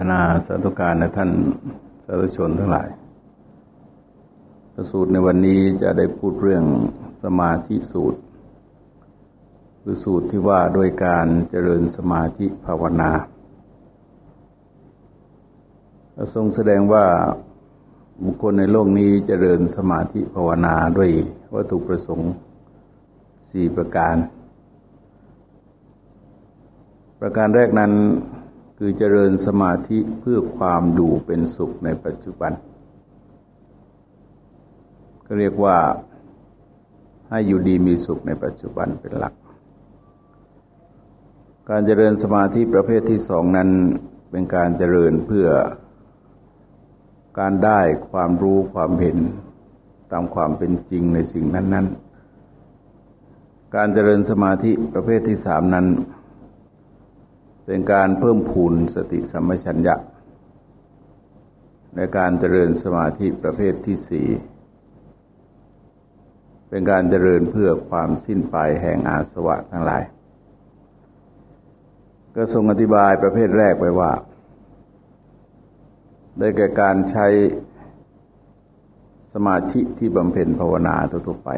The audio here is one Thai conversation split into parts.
ธนาสาธุการในท่านสาธุชนทั้งหลาย ประสูตรในวันนี้จะได้พูดเรื่องสมาธิสูตร คือสูตรที่ว่าโดยการเจริญสมาธิภาวนา ทรงแสดงว่าบุคคลในโลกนี้เจริญสมาธิภาวนาด้วยวัตถุประสงค์สี่ประการ ประการแรกนั้น คือเจริญสมาธิเพื่อความอยู่เป็นสุขในปัจจุบัน ก็เรียกว่าให้อยู่ดีมีสุขในปัจจุบันเป็นหลัก การเจริญสมาธิประเภทที่สองนั้นเป็นการเจริญเพื่อการได้ความรู้ความเห็นตามความเป็นจริงในสิ่งนั้น ๆ การเจริญสมาธิประเภทที่สามนั้น เป็นการเพิ่มพูนสติสัมปชัญญะ ในการเจริญสมาธิประเภทที่สี่เป็นการเจริญเพื่อความสิ้นไปแห่งอาสวะทั้งหลาย ก็ทรงอธิบายประเภทแรกไว้ว่า ได้แก่การใช้สมาธิที่บำเพ็ญภาวนาทั่วไป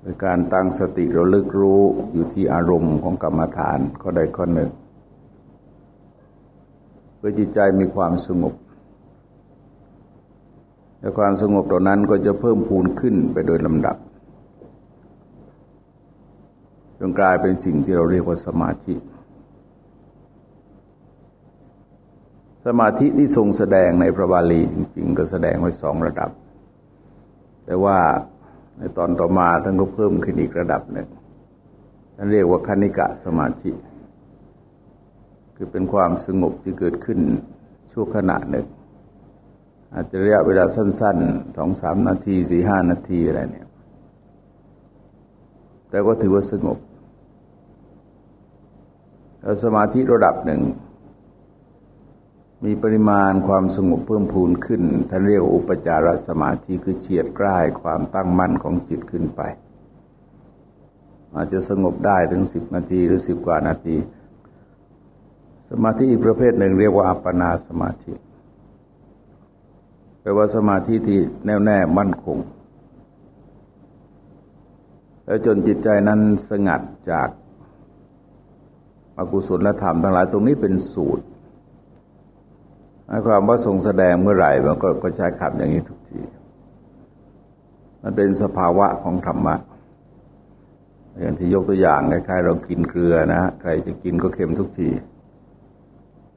โดยการตั้งสติระลึกรู้อยู่ที่อารมณ์ของกรรมฐานข้อใดข้อหนึ่ง เพื่อจิตใจมีความสงบและความสงบตรงนั้นก็จะเพิ่มพูนขึ้นไปโดยลำดับจนกลายเป็นสิ่งที่เราเรียกว่าสมาธิ สมาธิที่ทรงแสดงในพระบาลีจริง ๆ ก็แสดงไว้สองระดับ แต่ว่า ในตอนต่อมาท่านก็เพิ่มขึ้นอีกระดับหนึ่งท่านเรียกว่าคณิกะสมาธิ คือเป็นความสงบที่เกิดขึ้นชั่วขณะหนึ่ง อาจจะระยะเวลาสั้นๆสองสามนาทีสี่ห้านาทีอะไรเนี่ย แต่ก็ถือว่าสงบแล้วสมาธิระดับหนึ่ง มีปริมาณความสงบเพิ่มพูนขึ้นท่านเรียกอุปจารสมาธิคือเฉียดใกล้ความตั้งมั่นของจิตขึ้นไป อาจจะสงบได้ถึงสิบนาทีหรือสิบกว่านาที สมาธิอีกประเภทหนึ่งเรียกว่าอัปปนาสมาธิแปลว่าสมาธิที่แน่วแน่มั่นคง แล้วจนจิตใจนั้นสงัดจากอกุศลธรรมทั้งหลายตรงนี้เป็นสูตร หมายความว่าทรงแสดงเมื่อไหร่มันก็ก็ใช้คำอย่างนี้ทุกที มันเป็นสภาวะของธรรมะอย่างที่ยกตัวอย่างคล้ายๆเรากินเกลือนะใครจะกินก็เค็มทุกที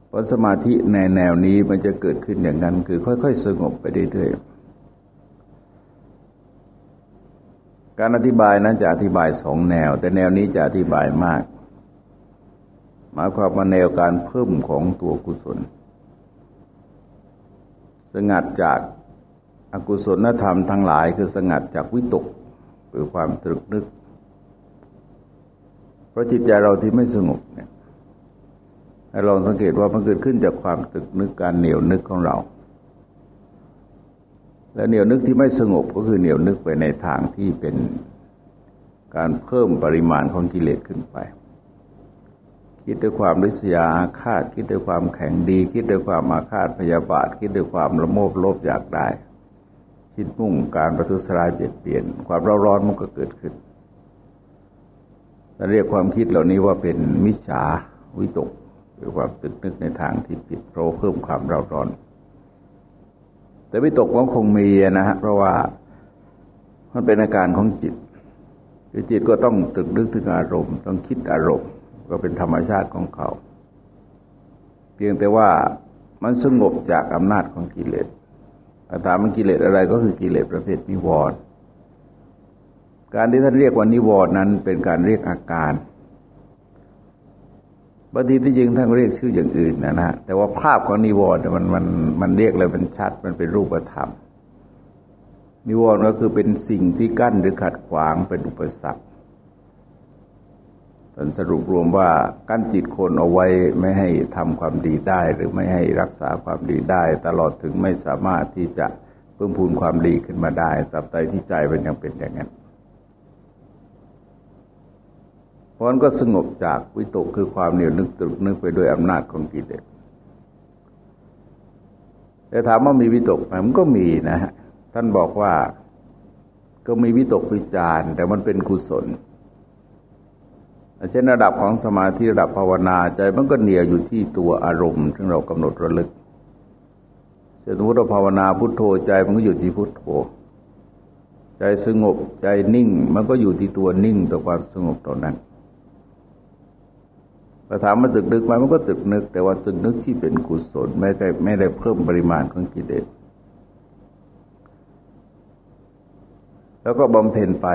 เพราะสมาธิในแนวนี้มันจะเกิดขึ้นอย่างนั้น คือค่อย ๆ สงบไปเรื่อยๆการอธิบายนั้นจะอธิบายสองแนว แต่แนวนี้จะอธิบายมาก หมายความว่าแนวการเพิ่มของตัวกุศล สงัดจากอากุศลธรรมทั้งหลาย คือสงัดจากวิตกหรือความตรึกนึก เพราะจิตใจเราที่ไม่สงบเนี่ยลองสังเกตว่ามันเกิดขึ้นจากความตรึกนึกการเหนียวนึกของเรา และเหนียวนึกที่ไม่สงบก็คือเหนียวนึกไปในทางที่เป็นการเพิ่มปริมาณของกิเลสขึ้นไป คิดด้วยความริษยาอาฆาต คิดด้วยความแข็งดี คิดด้วยความอาฆาตพยาบาท คิดด้วยความละโมบโลภอยากได้คิดมุ่งการประทุษร้ายเปลี่ยนเปลี่ยน ความร้อนร้อนมันก็เกิดขึ้นเราเรียกความคิดเหล่านี้ว่าเป็นมิจฉาวิตกหรือความตึกนึกในทางที่ผิดเพราะเพิ่มความร้อนร้อน แต่วิตกมันคงมีนะฮะเพราะว่ามันเป็นอาการของจิตคือจิตก็ต้องตึกนึกถึงอารมณ์ ต้องคิดอารมณ์ ก็เป็นธรรมชาติของเขา เพียงแต่ว่ามันสงบจากอำนาจของกิเลสถามมันกิเลสอะไรก็คือกิเลสประเภทนิวรณ์การที่ท่านเรียกว่านิวรณ์นั้นเป็นการเรียกอาการบางทีที่จริงท่านเรียกชื่ออย่างอื่นนะนะแต่ว่าภาพของนิวรณ์มันมันมันเรียกเลยเป็นชัด มันเป็นรูปธรรม นิวรณ์ก็คือเป็นสิ่งที่กั้นหรือขัดขวางเป็นอุปสรรค ท่านสรุปรวมว่ากั้นจิตคนเอาไว้ไม่ให้ทำความดีได้ หรือไม่ให้รักษาความดีได้ ตลอดถึงไม่สามารถที่จะเพิ่มพูนความดีขึ้นมาได้สับใจที่ใจเป็นยังเป็นอย่างนั้นพราะนั้นก็สงบจากวิตกคือความเหนียวนึกตรึกนึกไปด้วยอำนาจของกิเลสแต่ถามว่ามีวิตกไหมมันก็มีนะฮะท่านบอกว่าก็มีวิตกวิจารแต่มันเป็นกุศล เช่นระดับของสมาธิระดับภาวนาใจมันก็เหนียวอยู่ที่ตัวอารมณ์ที่เรากำหนดระลึกเช่นสมมติเราภาวนาพุทโธใจมันก็อยู่ที่พุทโธ ใจสงบใจนิ่ง มันก็อยู่ที่ตัวนิ่งตัวความสงบตรงนั้นพอถามมาตึกนึกไหมมันก็ตึกนึก แต่ว่าตึกนึกที่เป็นกุศลไม่ได้ไม่ได้เพิ่มปริมาณของกิเลสแล้วก็บำเพ็ญไป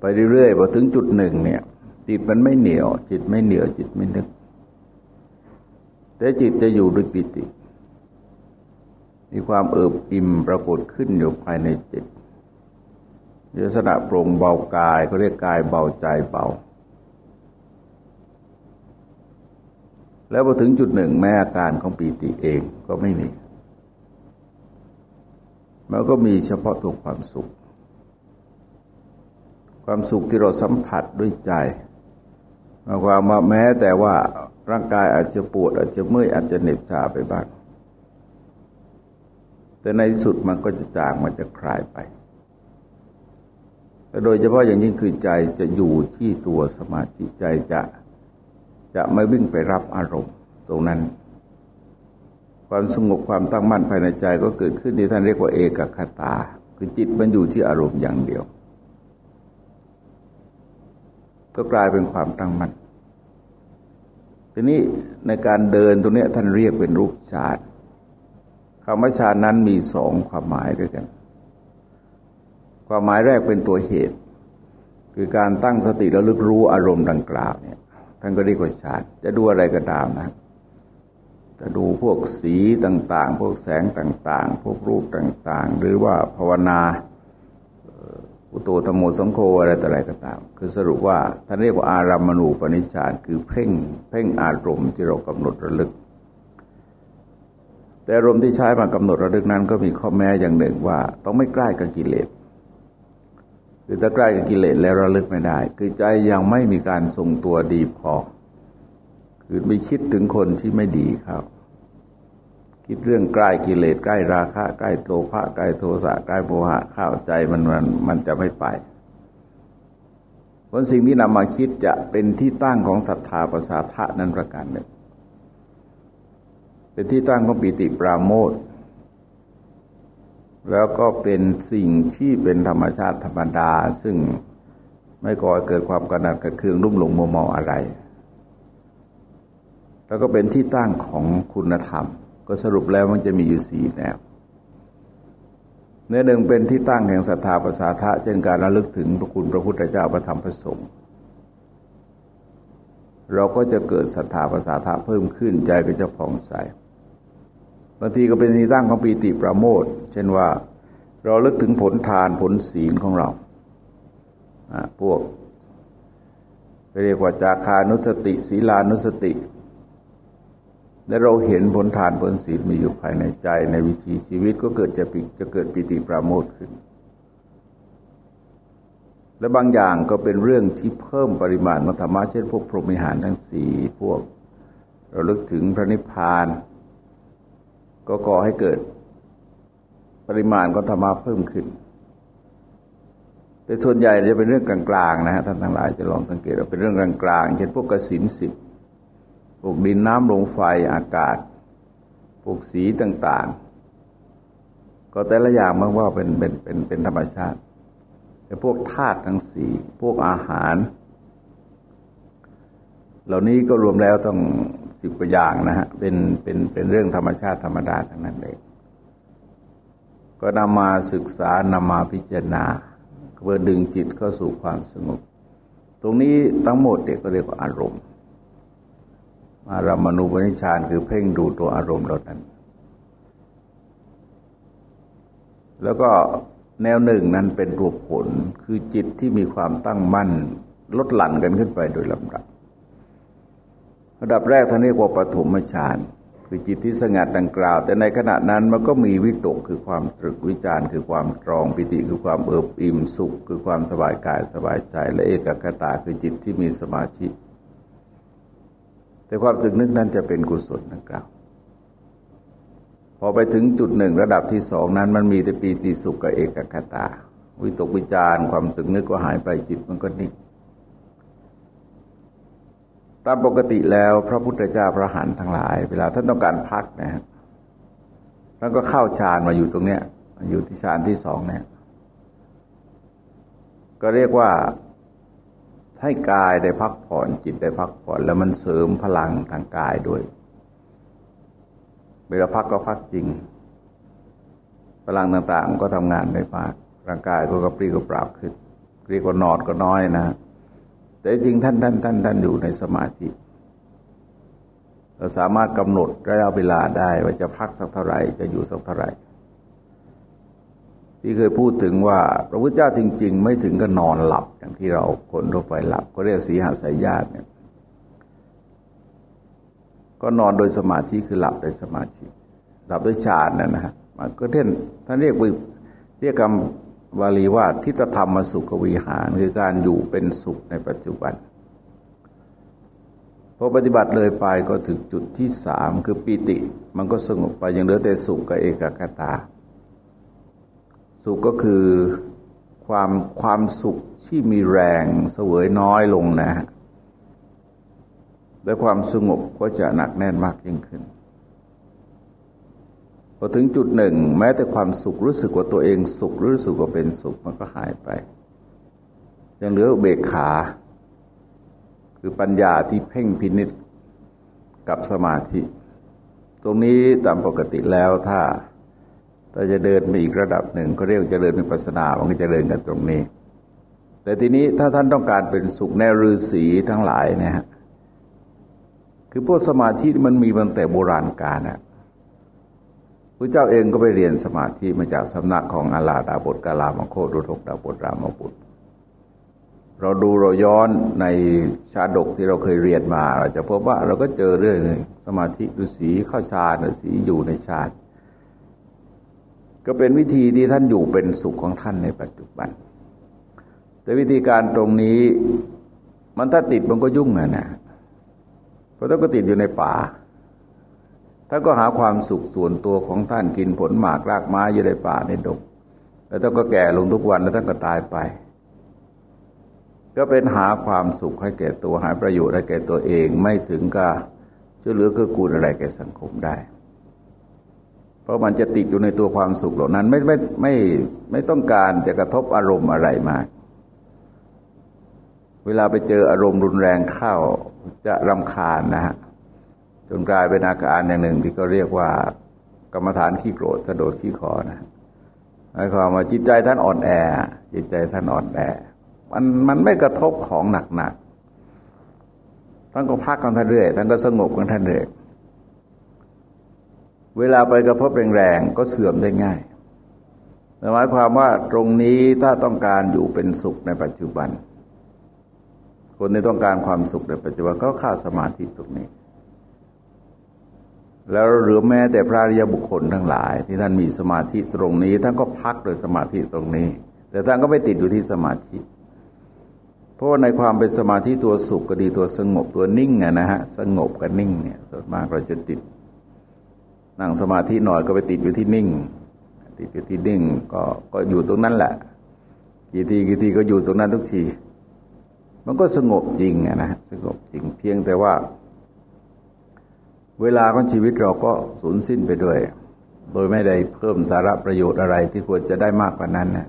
ไปเรื่อยๆพอถึงจุดหนึ่งเนี่ย จิตมันไม่เหนียว จิตไม่เหนียวจิตไม่นึก แต่จิตจะอยู่ด้วยปิติ มีความเอิบอิ่มปรากฏขึ้นอยู่ภายในจิตลักษณะโปร่งเบากายเขาเรียกกายเบาใจเบา แล้วพอถึงจุดหนึ่งแม้อาการของปีติเองก็ไม่มี มันก็มีเฉพาะตัวความสุข ความสุขที่เราสัมผัสด้วยใจ มาความว่าแม้แต่ว่าร่างกายอาจจะปวดอาจจะเมื่อยอาจจะเหน็บชาไปบ้าง แต่ในที่สุดมันก็จะจางมันจะคลายไป โดยเฉพาะอย่างยิ่งคือใจจะอยู่ที่ตัวสมาธิใจจะจะไม่วิ่งไปรับอารมณ์ตรงนั้น ความสงบความตั้งมั่นภายในใจก็เกิดขึ้นที่ท่านเรียกว่าเอกคตา คือจิตมันอยู่ที่อารมณ์อย่างเดียว ก็กลายเป็นความตั้งมั่นทีนี้ในการเดินตรงนี้ท่านเรียกเป็นรูปฌานคำว่าฌานนั้นมีสองความหมายด้วยกัน ความหมายแรกเป็นตัวเหตุ คือการตั้งสติแล้วลึกรู้อารมณ์ดังกล่าวเนี่ยท่านก็เรียกว่าฌานจะดูอะไรก็ตามนะจะดูพวกสีต่าง ๆ พวกแสงต่าง ๆ พวกรูปต่าง ๆ หรือว่าภาวนา อุโตธโมสังโฆอะไรต่ออะไรก็ตาม คือสรุปว่าท่านเรียกว่าอารามณูปนิชานคือเพ่งเพ่งอารมณ์ที่เรากำหนดระลึก แต่อารมณ์ที่ใช้มากำหนดระลึกนั้น ก็มีข้อแม้อย่างหนึ่งว่า ต้องไม่ใกล้กับกิเลสคือถ้าใกล้กับกิเลสแล้วระลึกไม่ได้ คือใจยังไม่มีการทรงตัวดีพอ คือไม่คิดถึงคนที่ไม่ดีครับ คิดเรื่องใกล้กิเลสใกล้ราคะใกล้โลภะใกล้โทสะใกล้โมหะเข้าใจมันมันมันจะไม่ไปผลสิ่งที่นำมาคิดจะเป็นที่ตั้งของศรัทธาประสาทะนั้นประการหนึ่ง เป็นที่ตั้งของปิติปราโมทแล้วก็เป็นสิ่งที่เป็นธรรมชาติธรรมดา ซึ่งไม่ก่อเกิดความกระหนัดกระเคืองรุ่มหลงมัวเมาอะไร แล้วก็เป็นที่ตั้งของคุณธรรม ก็สรุปแล้วมันจะมีอยู่สี่แนวเนื้อหนึ่งเป็นที่ตั้งแห่งศรัทธาประสาทะเช่นการระลึกถึงพระคุณพระพุทธเจ้าพระธรรมพระสงฆ์เราก็จะเกิดศรัทธาประสาทะเพิ่มขึ้นใจก็จะผ่องใสบางทีก็เป็นที่ตั้งของปีติประโมทเช่นว่าเราลึกถึงผลทานผลศีลของเราพวกเรียกว่าจาคานุสติ ศีลานุสติ และเราเห็นผลทานผลศีลมีอยู่ภายในใจในวิถีชีวิตก็เกิดจะปิจะเกิดปิติประโมทขึ้น และบางอย่างก็เป็นเรื่องที่เพิ่มปริมาณมธรรมะเช่นพวกพรหมิหารทั้งสี่พวก เราลึกถึงพระนิพพาน ก็ก่อให้เกิดปริมาณของธรรมะเพิ่มขึ้น แต่ส่วนใหญ่จะเป็นเรื่องกลางๆนะฮะท่านทั้งหลายจะลองสังเกตว่าเป็นเรื่องกลางๆเช่นพวกกสินสิบ พวกดินน้ำลมไฟอากาศ พวกสีต่าง ๆ ก็แต่ละอย่างมันว่าเป็นเป็นเป็นเป็นธรรมชาติ แต่พวกธาตุทั้งสี่พวกอาหาร เหล่านี้ก็รวมแล้วต้องสิบกว่าอย่างนะฮะเป็นเป็นเป็นเรื่องธรรมชาติธรรมดาทั้งนั้นเองก็นำมาศึกษานำมาพิจารณาเพื่อดึงจิตเข้าสู่ความสงบ ตรงนี้ทั้งหมดเด็กก็เรียกว่าอารมณ์ อารามณูปนิชานคือเพ่งดูตัวอารมณ์เรานั้น แล้วก็แนวหนึ่งนั้นเป็นตัวผลคือจิตที่มีความตั้งมั่น ลดหลั่นกันขึ้นไปโดยลำดับ ระดับแรกท่านเรียกว่าปฐมฌานคือจิตที่สงัดดังกล่าว แต่ในขณะนั้นมันก็มีวิตกคือความตรึกวิจารณ์คือความตรองปิติคือความเอิบอิ่มสุข คือความสบายกายสบายใจและเอกคตาคือจิตที่มีสมาธิ แต่ความสึกนึกนั้นจะเป็นกุศลดังกล่าวพอไปถึงจุดหนึ่งระดับที่สองนั้น มันมีแต่ปีติสุขกับเอกคตา วิตกวิจารความสึกนึกก็หายไปจิตมันก็นิ่งตามปกติแล้วพระพุทธเจ้าพระหันทั้งหลาย เวลาท่านต้องการพักนะฮะท่านก็เข้าฌานมาอยู่ตรงเนี้ย อยู่ที่ฌานที่สองเนี่ย ก็เรียกว่า ให้กายได้พักผ่อนจิตได้พักผ่อน แล้วมันเสริมพลังทางกายด้วย เวลาพักก็พักจริง พลังต่างๆ ก็ทำงานไม่มากร่างกายก็กระปรี้กระปราบขึ้นเรียกว่านอนก็น้อยนะ แต่จริงท่านท่านท่านท่านอยู่ในสมาธิเราสามารถกำหนดระยะเวลาได้ว่าจะพักสักเท่าไหร่จะอยู่สักเท่าไหร่ ที่เคยพูดถึงว่าพระพุทธเจ้าจริง ๆ ไม่ถึงก็นอนหลับอย่างที่เราคนทั่วไปหลับ ก็เรียกสีหาสายญาติเนี่ยก็นอนโดยสมาธิคือหลับโดยสมาธิหลับด้วยฌานนะนะฮะมันก็เท่นท่านเรียกเรียกคำวาลีว่าทิฏฐธรรมสุขวิหารคือการอยู่เป็นสุขในปัจจุบันพอปฏิบัติเลยไปก็ถึงจุดที่สามคือปีติ มันก็สงบไปยังเหลือแต่สุขกับเอกคตา สุขก็คือความความสุขที่มีแรงเสวยน้อยลงนะฮะและความสงบก็จะหนักแน่นมากยิ่งขึ้นพอถึงจุดหนึ่ง แม้แต่ความสุขรู้สึกว่าตัวเองสุขรู้สึกว่าเป็นสุขมันก็หายไป ยังเหลือเบกขา คือปัญญาที่เพ่งพินิษกับสมาธิ ตรงนี้ตามปกติแล้วถ้า ถ้าจะเดินไปอีกระดับหนึ่งก็เรียกจะเดินเป็นปัสนามันก็จะเดินกันตรงนี้ แต่ทีนี้ถ้าท่านต้องการเป็นสุขแนวฤาษีทั้งหลายเนี่ยฮะคือพวกสมาธิมันมีตั้งแต่โบราณกาลนะพระเจ้าเองก็ไปเรียนสมาธิมาจากสำนักของอาลาดาบทกาลามโคดุทกดาบทรามบุตรเราดูเราย้อนในชาดกที่เราเคยเรียนมา เราจะพบว่าเราก็เจอเรื่องสมาธิฤาษีเข้าฌานฤาษีอยู่ในฌาน ก็เป็นวิธีที่ท่านอยู่เป็นสุขของท่านในปัจจุบัน แต่วิธีการตรงนี้มันถ้าติดมันก็ยุ่งอะนะเพราะต้องก็ติดอยู่ในป่าท่านก็หาความสุขส่วนตัวของท่านกินผลหมากรากไม้อยู่ในป่าในดงแล้วท่านก็แก่ลงทุกวันแล้วท่านก็ตายไป ก็เป็นหาความสุขให้แก่ตัวหาประโยชน์ให้แก่ตัวเอง ไม่ถึงกับช่วยเหลือเกื้อกูลอะไรแก่สังคมได้ พราะมันจะติดอยู่ในตัวความสุขเหล่านั้น ไม่ไม่ไม่ไม่ต้องการจะกระทบอารมณ์อะไรมาก เวลาไปเจออารมณ์รุนแรงเข้าจะรำคาญนะฮะจนกลายเป็นอาการอย่างหนึ่งที่ก็เรียกว่ากรรมฐานขี้โกรธสะโดดขี้คอนะหมายความว่าจิตใจท่านอ่อนแอ จิตใจท่านอ่อนแอ มันมันไม่กระทบของหนักๆท่านก็พักกันท่านเรื่อยท่านก็สงบกันท่านเรื่อย เวลาไปกระทบแรงๆก็เสื่อมได้ง่ายหมายความว่าตรงนี้ถ้าต้องการอยู่เป็นสุขในปัจจุบัน คนที่ต้องการความสุขในปัจจุบันก็เข้าสมาธิตรงนี้ แล้วหรือแม้แต่พระริยบุคคลทั้งหลาย ที่ท่านมีสมาธิตรงนี้ท่านก็พักโดยสมาธิตรงนี้ แต่ท่านก็ไม่ติดอยู่ที่สมาธิ เพราะว่าในความเป็นสมาธิตัวสุขก็ดีตัวสงบตัวนิ่งอะนะฮะสงบกับนิ่งเนี่ยส่วนมากเราจะติด นั่งสมาธิหน่อยก็ไปติดอยู่ที่นิ่ง ติดอยู่ที่นิ่งก็ก็อยู่ตรงนั้นแหละกี่ทีกี่ทีก็อยู่ตรงนั้นทุกทีมันก็สงบจริงอะนะสงบจริงเพียงแต่ว่า เวลาของชีวิตเราก็สูญสิ้นไปด้วย โดยไม่ได้เพิ่มสาระประโยชน์อะไรที่ควรจะได้มากกว่านั้นนะ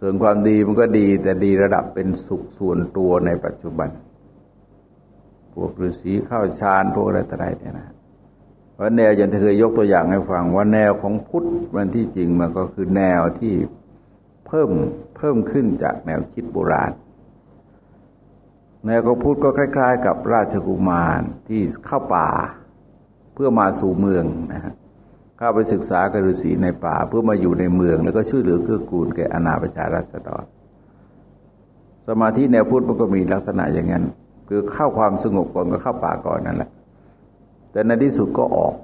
ส่วนความดีมันก็ดีแต่ดีระดับเป็นสุขส่วนตัวในปัจจุบัน พวกฤาษีเข้าฌานพวกอะไรต่ออะไรเนี่ยนะ เพราแนวอย่างที่เคยยกตัวอย่างให้ฟังว่าแนวของพุทธมันที่จริงมันก็คือแนวที่เพิ่มเพิ่มขึ้นจากแนวคิดโบราณ แนวของพุทธก็คล้าย ๆ กับราชกุมารที่เข้าป่า เพื่อมาสู่เมืองนะฮะเข้าไปศึกษากฤษีในป่า เพื่อมาอยู่ในเมือง แล้วก็ช่วยเหลือเกื้อกูลแก่อนาประชารัษฎรสมาธิแนวพุทธมันก็มีลักษณะอย่างนั้น คือเข้าความสงบก่อนก็เข้าป่าก่อนนั่นแหละ แต่ในที่สุดก็ออก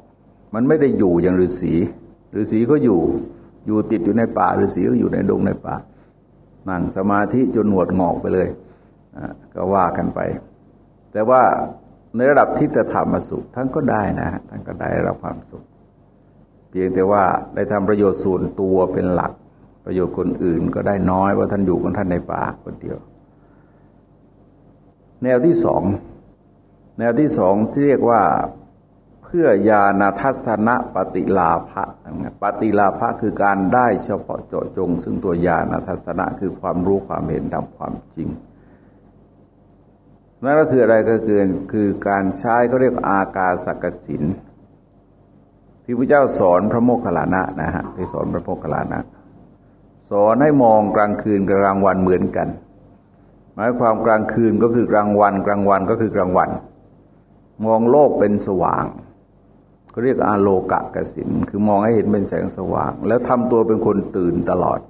มันไม่ได้อยู่อย่างฤาษีฤาษีก็อยู่อยู่ติดอยู่ในป่าฤาษีก็อยู่ในดงในป่านั่งสมาธิจนหนวดงอกไปเลยก็ว่ากันไป แต่ว่าในระดับทิฏฐธรรมสุขท่านก็ได้นะท่านก็ได้รับความสุข เพียงแต่ว่าได้ทำประโยชน์ส่วนตัวเป็นหลัก ประโยชน์คนอื่นก็ได้น้อยว่าะท่านอยู่กับท่านในป่าคนเดียว แนวที่สองแนวที่สองที่เรียกว่า พื่อญาณทัศนะปฏิลาภะปฏิลาภะคือการได้เฉพาะเจาะจง ซึ่งตัวญาณทัศนะคือความรู้ความเห็นตามความจริง นั่นก็คืออะไรก็คือคือการใช้ก็เรียกอากาศกสินที่พระเจ้าสอนพระโมคคัลลานะนะฮะที่สอนพระโมคคัลลานะ สอนให้มองกลางคืนกับกลางวันเหมือนกัน หมายความกลางคืนก็คือกลางวัน กลางวันก็คือกลางวัน มองโลกเป็นสว่าง ก็เรียกอาโลกะกสินคือมองให้เห็นเป็นแสงสว่าง แล้วทำตัวเป็นคนตื่นตลอด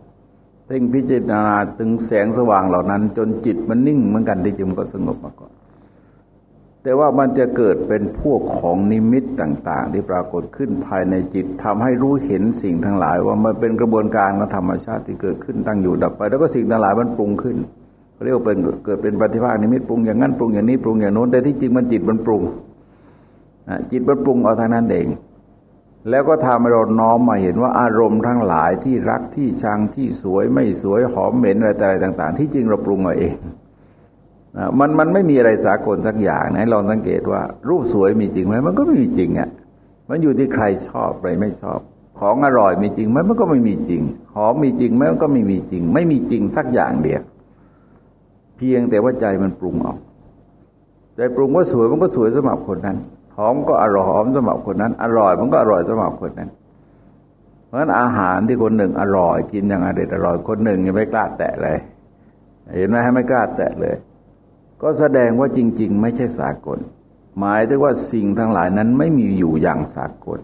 เพ่งพิจารณาถึงแสงสว่างเหล่านั้น จนจิตมันนิ่งเหมือนกันที่จริงก็สงบมาก่อน แต่ว่ามันจะเกิดเป็นพวกของนิมิตต่าง ๆ ที่ปรากฏขึ้นภายในจิตทำให้รู้เห็นสิ่งทั้งหลาย ว่ามันเป็นกระบวนการของธรรมชาติที่เกิดขึ้นตั้งอยู่ดับไป แล้วก็สิ่งทั้งหลายมันปรุงขึ้นเรียกว่าเป็นเกิดเป็นปฏิภาคนิมิตปรุงอย่างนั้นปรุงอย่างนี้ปรุงอย่างโน้นแต่ที่จริงมันจิตมันปรุง จิตมันปรุงเอาทางนั้นเอง แล้วก็ทำให้เราน้อมมาเห็นว่าอารมณ์ทั้งหลายที่รักที่ชังที่สวยไม่สวยหอมเหม็นอะไรต่าง ๆ ที่จริงเราปรุงเอาเองมันมันไม่มีอะไรสากลสักอย่างนะลองสังเกตว่า รูปสวยมีจริงไหมมันก็ไม่มีจริงอะมันอยู่ที่ใครชอบอะไรไม่ชอบ ของอร่อยมีจริงไหมมันก็ไม่มีจริง หอมมีจริงไหมมันก็ไม่มีจริง ไม่มีจริงสักอย่างเดียวเพียงแต่ว่าใจมันปรุงออกใจปรุงว่าสวยมันก็สวยสำหรับคนนั้น อมก็อร่อยหอมสำหรับคนนั้น อร่อยมันก็อร่อยสำหรับคนนั้น เพราะฉะนั้นอาหารที่คนหนึ่งอร่อยกินอย่างอร่อยอร่อยคนหนึ่งยังไม่กล้าแตะเลย เห็นไหมให้ไม่กล้าแตะเลย ก็แสดงว่าจริง ๆ ไม่ใช่สากล หมายถึงว่าสิ่งทั้งหลายนั้นไม่มีอยู่อย่างสากล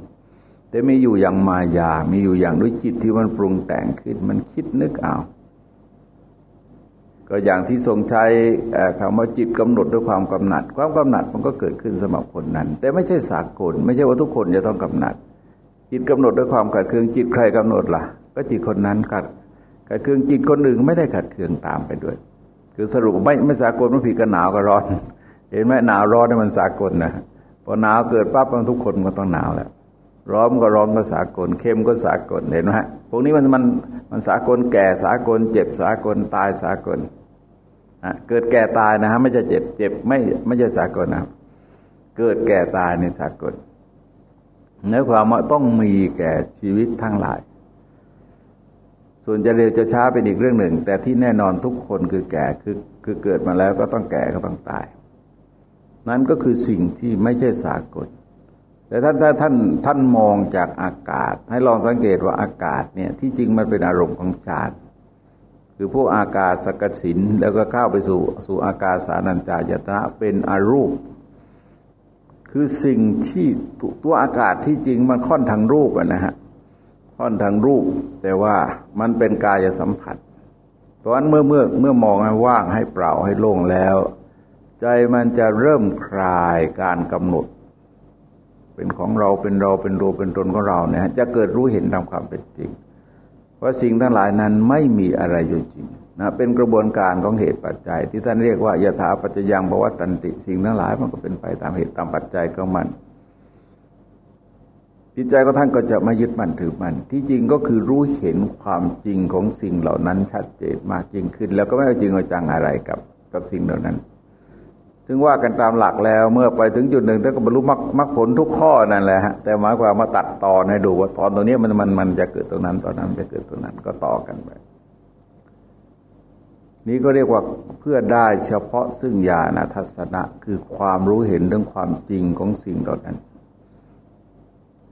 แต่มีอยู่อย่างมายา มีอยู่อย่างด้วยจิตที่มันปรุงแต่งขึ้น มันคิดนึกเอา ก็อย่างที่ทรงใช้คำว่าจิตกำหนดด้วยความกำหนัด ความกำหนัดมันก็เกิดขึ้นสำหรับคนนั้น แต่ไม่ใช่สากล ไม่ใช่ว่าทุกคนจะต้องกำหนัด จิตกำหนดด้วยความขัดเคืองจิตใครกำหนดละ่ะ ก็จิตคนนั้นขัดขัดเคืองจิตคนหนึ่งไม่ได้ขัดเคืองตามไปด้วย คือสรุปไม่ไม่สากลมันผิดกันหนาวกับร้อน เห็นไหมหนาวร้อนนี่มันสากลนะพอหนาวเกิดปั๊บมันทุกคนก็ต้องหนาวแล้วร้อนก็ร้อนก็สากลเข้มก็สากลเห็นไหมพวกนี้มันมัน มันสากลแก่สากลเจ็บสากลตายสากลเกิดแก่ตายนะฮะไม่จะเจ็บเจ็บไม่ไม่ใช่สากลนะเกิดแก่ตายในสากลเนื้อความว่าต้องมีแก่ชีวิตทั้งหลาย ส่วนจะเร็วจะช้าเป็นอีกเรื่องหนึ่ง แต่ที่แน่นอนทุกคนคือแก่คือคือเกิดมาแล้วก็ต้องแก่ก็ต้องตาย นั้นก็คือสิ่งที่ไม่ใช่สากล แต่ท่านถ้าท่านท่านมองจากอากาศ ให้ลองสังเกตว่าอากาศเนี่ยที่จริงมันเป็นอารมณ์ของฌานคือพวกอากาศสกสินแล้วก็เข้าไปสู่สู่อากาศสานัญจายตนะเป็นอรูป คือสิ่งที่ตัวอากาศที่จริงมันค่อนทางรูปนะฮะค่อนทางรูป แต่ว่ามันเป็นกายสัมผัส เพราะฉะนั้นเมื่อเมื่อเมื่อมองให้ว่างให้เปล่าให้โล่งแล้ว ใจมันจะเริ่มคลายการกำหนด เป็นของเราเป็นเราเป็นรูเป็นตนของเราเนี่ยจะเกิดรู้เห็นตามความเป็นจริงว่าสิ่งทั้งหลายนั้นไม่มีอะไรอยู่จริงนะเป็นกระบวนการของเหตุปัจจัย ที่ท่านเรียกว่ายถาปัจจยังบวตันติสิ่งทั้งหลายมันก็เป็นไปตามเหตุตามปัจจัยของมันจิตใจของท่านก็จะไม่ยึดมั่นถือมันที่จริงก็คือรู้เห็นความจริงของสิ่งเหล่านั้นชัดเจนมากยิ่งขึ้น แล้วก็ไม่เอาจริงเอาจังอะไรกับกับสิ่งเหล่านั้น ซึ่งว่ากันตามหลักแล้วเมื่อไปถึงจุดหนึ่งท่านก็บรรลุมรรคมรรคผลทุกข้อนั่นแหละฮะแต่หมายความมาตัดตอนให้ดูว่าตอนตรงนี้มันมันมันจะเกิดตรงนั้น ตอนนั้นจะเกิดตรงนั้นก็ต่อกันไปนี้ก็เรียกว่าเพื่อได้เฉพาะซึ่งญาณทัศนะคือความรู้เห็นเรื่องความจริงของสิ่งเหล่านั้น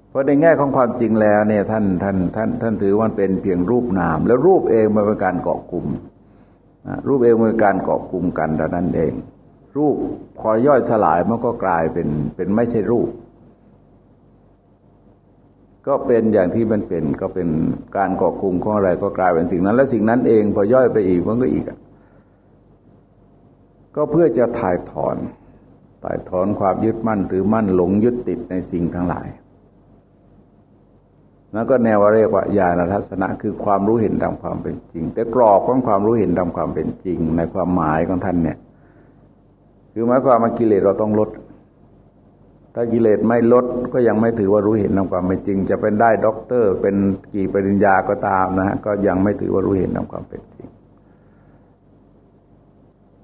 เพราะในแง่ของความจริงแล้วเนี่ยท่านท่านท่านท่านถือว่าเป็นเพียงรูปนาม แล้วรูปเองมันเป็นการเกาะกลุ่มรูปเองมันเป็นการเกาะกลุ่มกันแต่นั้นเอง รูปพอย่อยสลายมันก็กลายเป็นเป็นไม่ใช่รูป ก็เป็นอย่างที่มันเป็นก็เป็นการก่อคุมของอะไรก็กลายเป็นสิ่งนั้น และสิ่งนั้นเองพอย่อยไปอีกมันก็อีกก็เพื่อจะถ่ายถอนถ่ายถอนความยึดมั่นหรือมั่นหลงยึดติดในสิ่งทั้งหลายแล้วก็แนวเรียกว่าญาณทัศนะคือความรู้เห็นตามความเป็นจริง แต่กรอบของความรู้เห็นตามความเป็นจริง ในความหมายของท่านเนี่ย คือหมายความว่ากิเลสเราต้องลด ถ้ากิเลสไม่ลดก็ยังไม่ถือว่ารู้เห็นตามความเป็นจริง จะเป็นได้ด็อกเตอร์ เป็นกี่ปริญญาก็ตามนะฮะก็ยังไม่ถือว่ารู้เห็นตามความเป็นจริง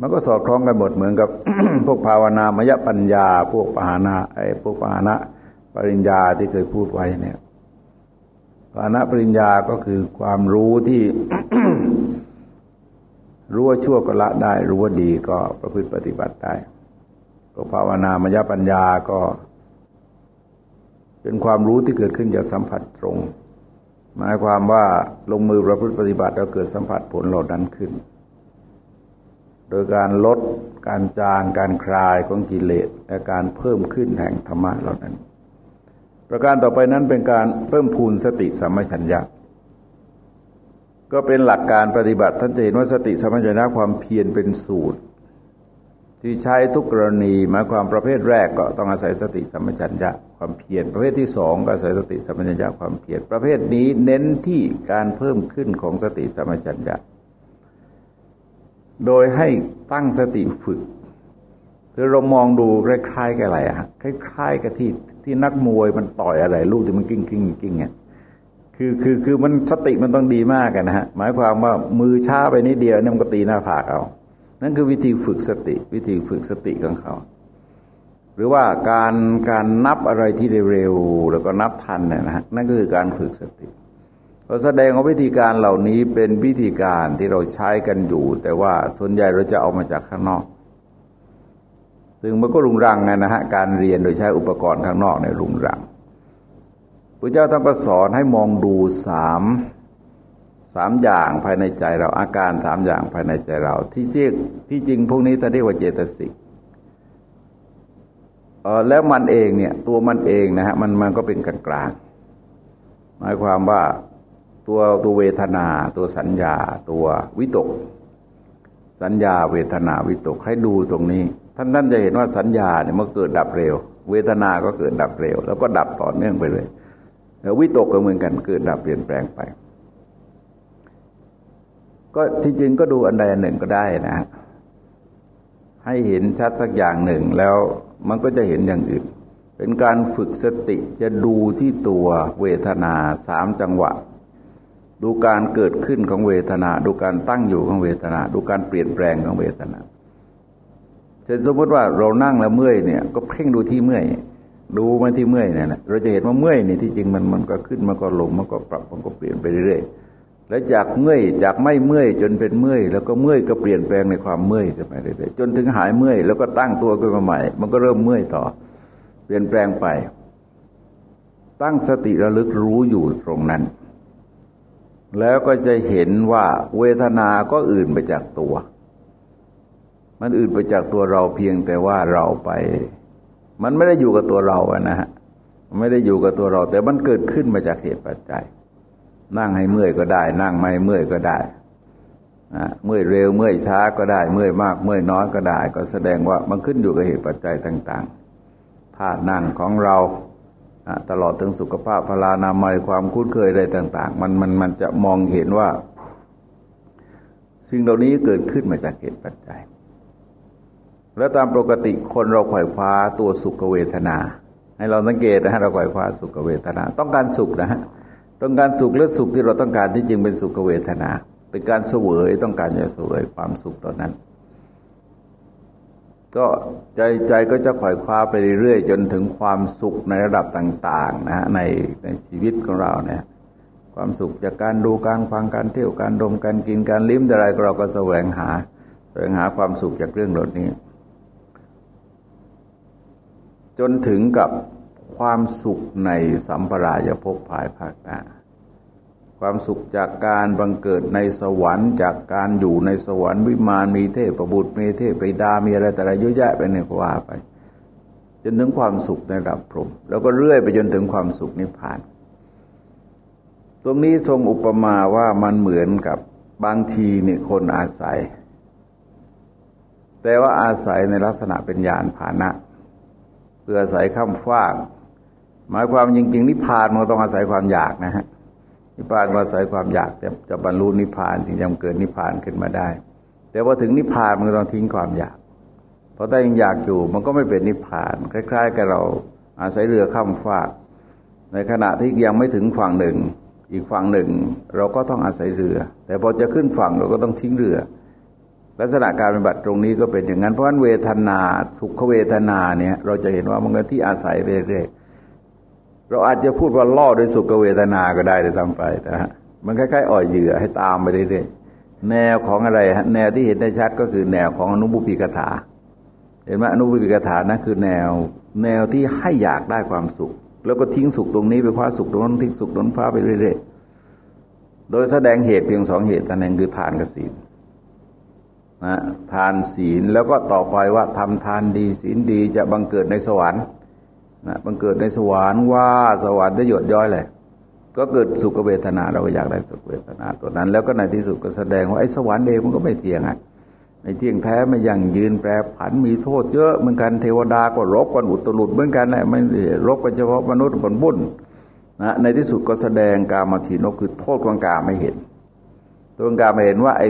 มันก็สอดคล้องกันหมดเหมือนกับ พวกภาวนามยปัญญา พวกปหานะไอ้พวกปหานะปริญญาที่เคยพูดไว้เนี่ยปานะปริญญาก็คือความรู้ที่ รู้ว่าชั่วก็ละได้ รู้ว่าดีก็ประพฤติปฏิบัติได้ก็ภาวนามยปัญญาก็ เป็นความรู้ที่เกิดขึ้นจากสัมผัสตรง หมายความว่าลงมือประพฤติปฏิบัติแล้วเกิดสัมผัสผลเหล่านั้นขึ้น โดยการลดการจางการคลายของกิเลสและการเพิ่มขึ้นแห่งธรรมะเหล่านั้น ประการต่อไปนั้นเป็นการเพิ่มพูนสติสัมปชัญญะ ก็เป็นหลักการปฏิบัติ ท่านจะเห็นว่าสติสัมปชัญญะความเพียรเป็นสูตร ที่ใช้ทุกกรณีหมายความประเภทแรกก็ต้องอาศัยสติสัมปชัญญะความเพียรประเภทที่สองก็อาศัยสติสัมปชัญญะความเพียรประเภทนี้เน้นที่การเพิ่มขึ้นของสติสัมปชัญญะโดยให้ตั้งสติฝึกคือเรามองดูคล้ายๆกับอะไรอะคล้ายๆกับที่ที่นักมวยมันต่อยอะไร ลูกที่มันกิ้งกิ้งกิ้งเนี่ย คือคือคือมันสติมันต้องดีมากกันนะฮะหมายความว่ามือช้าไปนิดเดียวเนี่ยมันก็ตีหน้าผากเอา นั่นคือวิธีฝึกสติ วิธีฝึกสติของเขา หรือว่าการการนับอะไรที่เร็วแล้วก็นับทันเนี่ยนะฮะนั่นก็คือการฝึกสติเราแสดงว่าวิธีการเหล่านี้เป็นวิธีการที่เราใช้กันอยู่ แต่ว่าส่วนใหญ่เราจะเอามาจากข้างนอก ซึ่งมันก็รุงรังนะฮะการเรียนโดยใช้อุปกรณ์ข้างนอกในรุงรัง พระเจ้าท่านก็สอนให้มองดูสามสามอย่างภายในใจเราอาการสามอย่างภายในใจเรา ที่เรียกที่จริงพวกนี้ท่านเรียกว่าเจตสิกเออแล้วมันเองเนี่ยตัวมันเองนะฮะมันมันก็เป็นกลางกลางหมายความว่าตัวตัวเวทนา ตัวสัญญา ตัววิตก สัญญาเวทนาวิตกให้ดูตรงนี้ ท่านท่านจะเห็นว่าสัญญาเนี่ยมันเกิดดับเร็ว เวทนาก็เกิดดับเร็ว แล้วก็ดับต่อเนื่องไปเลย ววิตกก็เหมือนกันเกิดดับเปลี่ยนแปลงไป ก็ที่จริงก็ดูอันใดอันหนึ่งก็ได้นะ ให้เห็นชัดสักอย่างหนึ่งแล้วมันก็จะเห็นอย่างอื่น เป็นการฝึกสติจะดูที่ตัวเวทนาสามจังหวะ ดูการเกิดขึ้นของเวทนา ดูการตั้งอยู่ของเวทนา ดูการเปลี่ยนแปลงของเวทนาเช่นสมมติว่าเรานั่งแล้วเมื่อยเนี่ย ก็เพ่งดูที่เมื่อย ดูมาที่เมื่อยเนี่ยนะเราจะเห็นว่าเมื่อยนี่ที่จริงมันมันก็ขึ้นมันก็ลงมันก็ปรับมันก็เปลี่ยนไปเรื่อยๆแล้วจากเมื่อยจากไม่เมื่อยจนเป็นเมื่อยแล้วก็เมื่อยก็เปลี่ยนแปลงในความเมื่อยไปเรื่อยๆจนถึงหายเมื่อยแล้วก็ตั้งตัวขึ้นมาใหม่ มันก็เริ่มเมื่อยต่อ เปลี่ยนแปลงไป ตั้งสติระลึกรู้อยู่ตรงนั้น แล้วก็จะเห็นว่าเวทนาก็อื่นไปจากตัว มันอื่นไปจากตัวเราเพียงแต่ว่าเราไป มันไม่ได้อยู่กับตัวเราอะนะฮะไม่ได้อยู่กับตัวเรา แต่มันเกิดขึ้นมาจากเหตุปัจจัย นั่งให้เมื่อยก็ได้ นั่งไม่เมื่อยก็ได้เมื่อยเร็วเมื่อยช้าก็ได้ เมื่อยมากเมื่อยน้อยก็ได้ ก็แสดงว่ามันขึ้นอยู่กับเหตุปัจจัยต่างๆท่านั่งของเราตลอดถึงสุขภาพพลานามัยความคุ้นเคยอะไรต่าง ๆ มันมันมันจะมองเห็นว่า สิ่งเหล่านี้เกิดขึ้นมาจากเหตุปัจจัย แล้วตามปกติคนเราไขว่คว้าตัวสุขเวทนา ให้เราสังเกตนะฮะเราไขว่คว้าสุขเวทนา ต้องการสุขนะฮะต้องการสุขและสุขที่เราต้องการที่จริงเป็นสุขเวทนา เป็นการเสวยต้องการจะเสวยความสุขตอนนั้น ก็ใจใจก็จะไขว่คว้าไปเรื่อยๆจนถึงความสุขในระดับต่าง ๆ นะฮะในในชีวิตของเราเนี่ยความสุขจากการดูการฟังการเที่ยวการดมการกินการลิ้มอะไรเราก็แสวงหาแสวงหาความสุขจากเรื่องเหล่านี้ จนถึงกับความสุขในสัมปรายภพภายภาคหน้าความสุขจากการบังเกิดในสวรรค์ จากการอยู่ในสวรรค์วิมานมีเทพประบุตรมีเทพไปดามีอะไรแต่ละเยอะแยะไปเนี่ยก็ว่าไป จนถึงความสุขในระดับพรหมแล้วก็เรื่อยไปจนถึงความสุขนิพพาน ตรงนี้ทรงอุปมาว่ามันเหมือนกับบางทีเนี่ยคนอาศัย แต่ว่าอาศัยในลักษณะเป็นยานพาหนะ เพื่ออาศัยข้ามฟากหมายความจริงๆนิพพานมันต้องอาศัยความอยากนะฮะนิพพานก็อาศัยความอยากแต่จะบรรลุนิพพานถึงจะเกิดนิพพานขึ้นมาได้ แต่พอถึงนิพพานมันต้องทิ้งความอยากเพราะถ้ายังอยากอยู่มันก็ไม่เป็นนิพพาน คล้าย ๆ กับเราอาศัยเรือข้ามฟาก ในขณะที่ยังไม่ถึงฝั่งหนึ่ง อีกฝั่งหนึ่ง เราก็ต้องอาศัยเรือ แต่พอจะขึ้นฝั่งเราก็ต้องทิ้งเรือ ลักษณะการปฏิบัติตรงนี้ก็เป็นอย่างนั้น เพราะฉะนั้นเวทนาสุขเวทนาเนี่ยเราจะเห็นว่ามันก็ที่อาศัยเรื่อยๆเราอาจจะพูดว่าล่อโดยสุขเวทนาก็ได้แต่ทำไปนะฮะมันคล้ายๆอ่อยเหยื่อให้ตามไปเรื่อยๆแนวของอะไรฮะแนวที่เห็นได้ชัดก็คือแนวของอนุบุปีกถา เห็นไหมอนุบุปีกถานะคือแนวแนวที่ให้อยากได้ความสุข แล้วก็ทิ้งสุขตรงนี้ไปคว้าสุขตรงนั้นทิ้งสุขตรงนั้นคว้าไปเรื่อยๆโดยแสดงเหตุเพียงสองเหตุนั่นเองคือทานกับศีล นะทานศีลแล้วก็ต่อไปว่าทำทานดีศีลดีจะบังเกิดในสวรรค์นะบังเกิดในสวรรค์ว่าสวรรค์จะหยดย้อยเลยก็เกิดสุขเวทนาเราอยากได้สุขเวทนาตัวนั้น แล้วก็ในที่สุดก็แสดงว่าไอ้สวรรค์เองมันก็ไม่เที่ยงอะไม่เที่ยงแท้ไม่ยั่งยืนแปรผันมีโทษเยอะเหมือนกันเทวดาก็รบกันอุตรุดเหมือนกันแหละไม่รบกันเฉพาะมนุษย์บนบุญนะในที่สุดก็แสดงกามาถีนกคือโทษของกาไม่เห็นตัวกาไม่เห็นว่าไอ้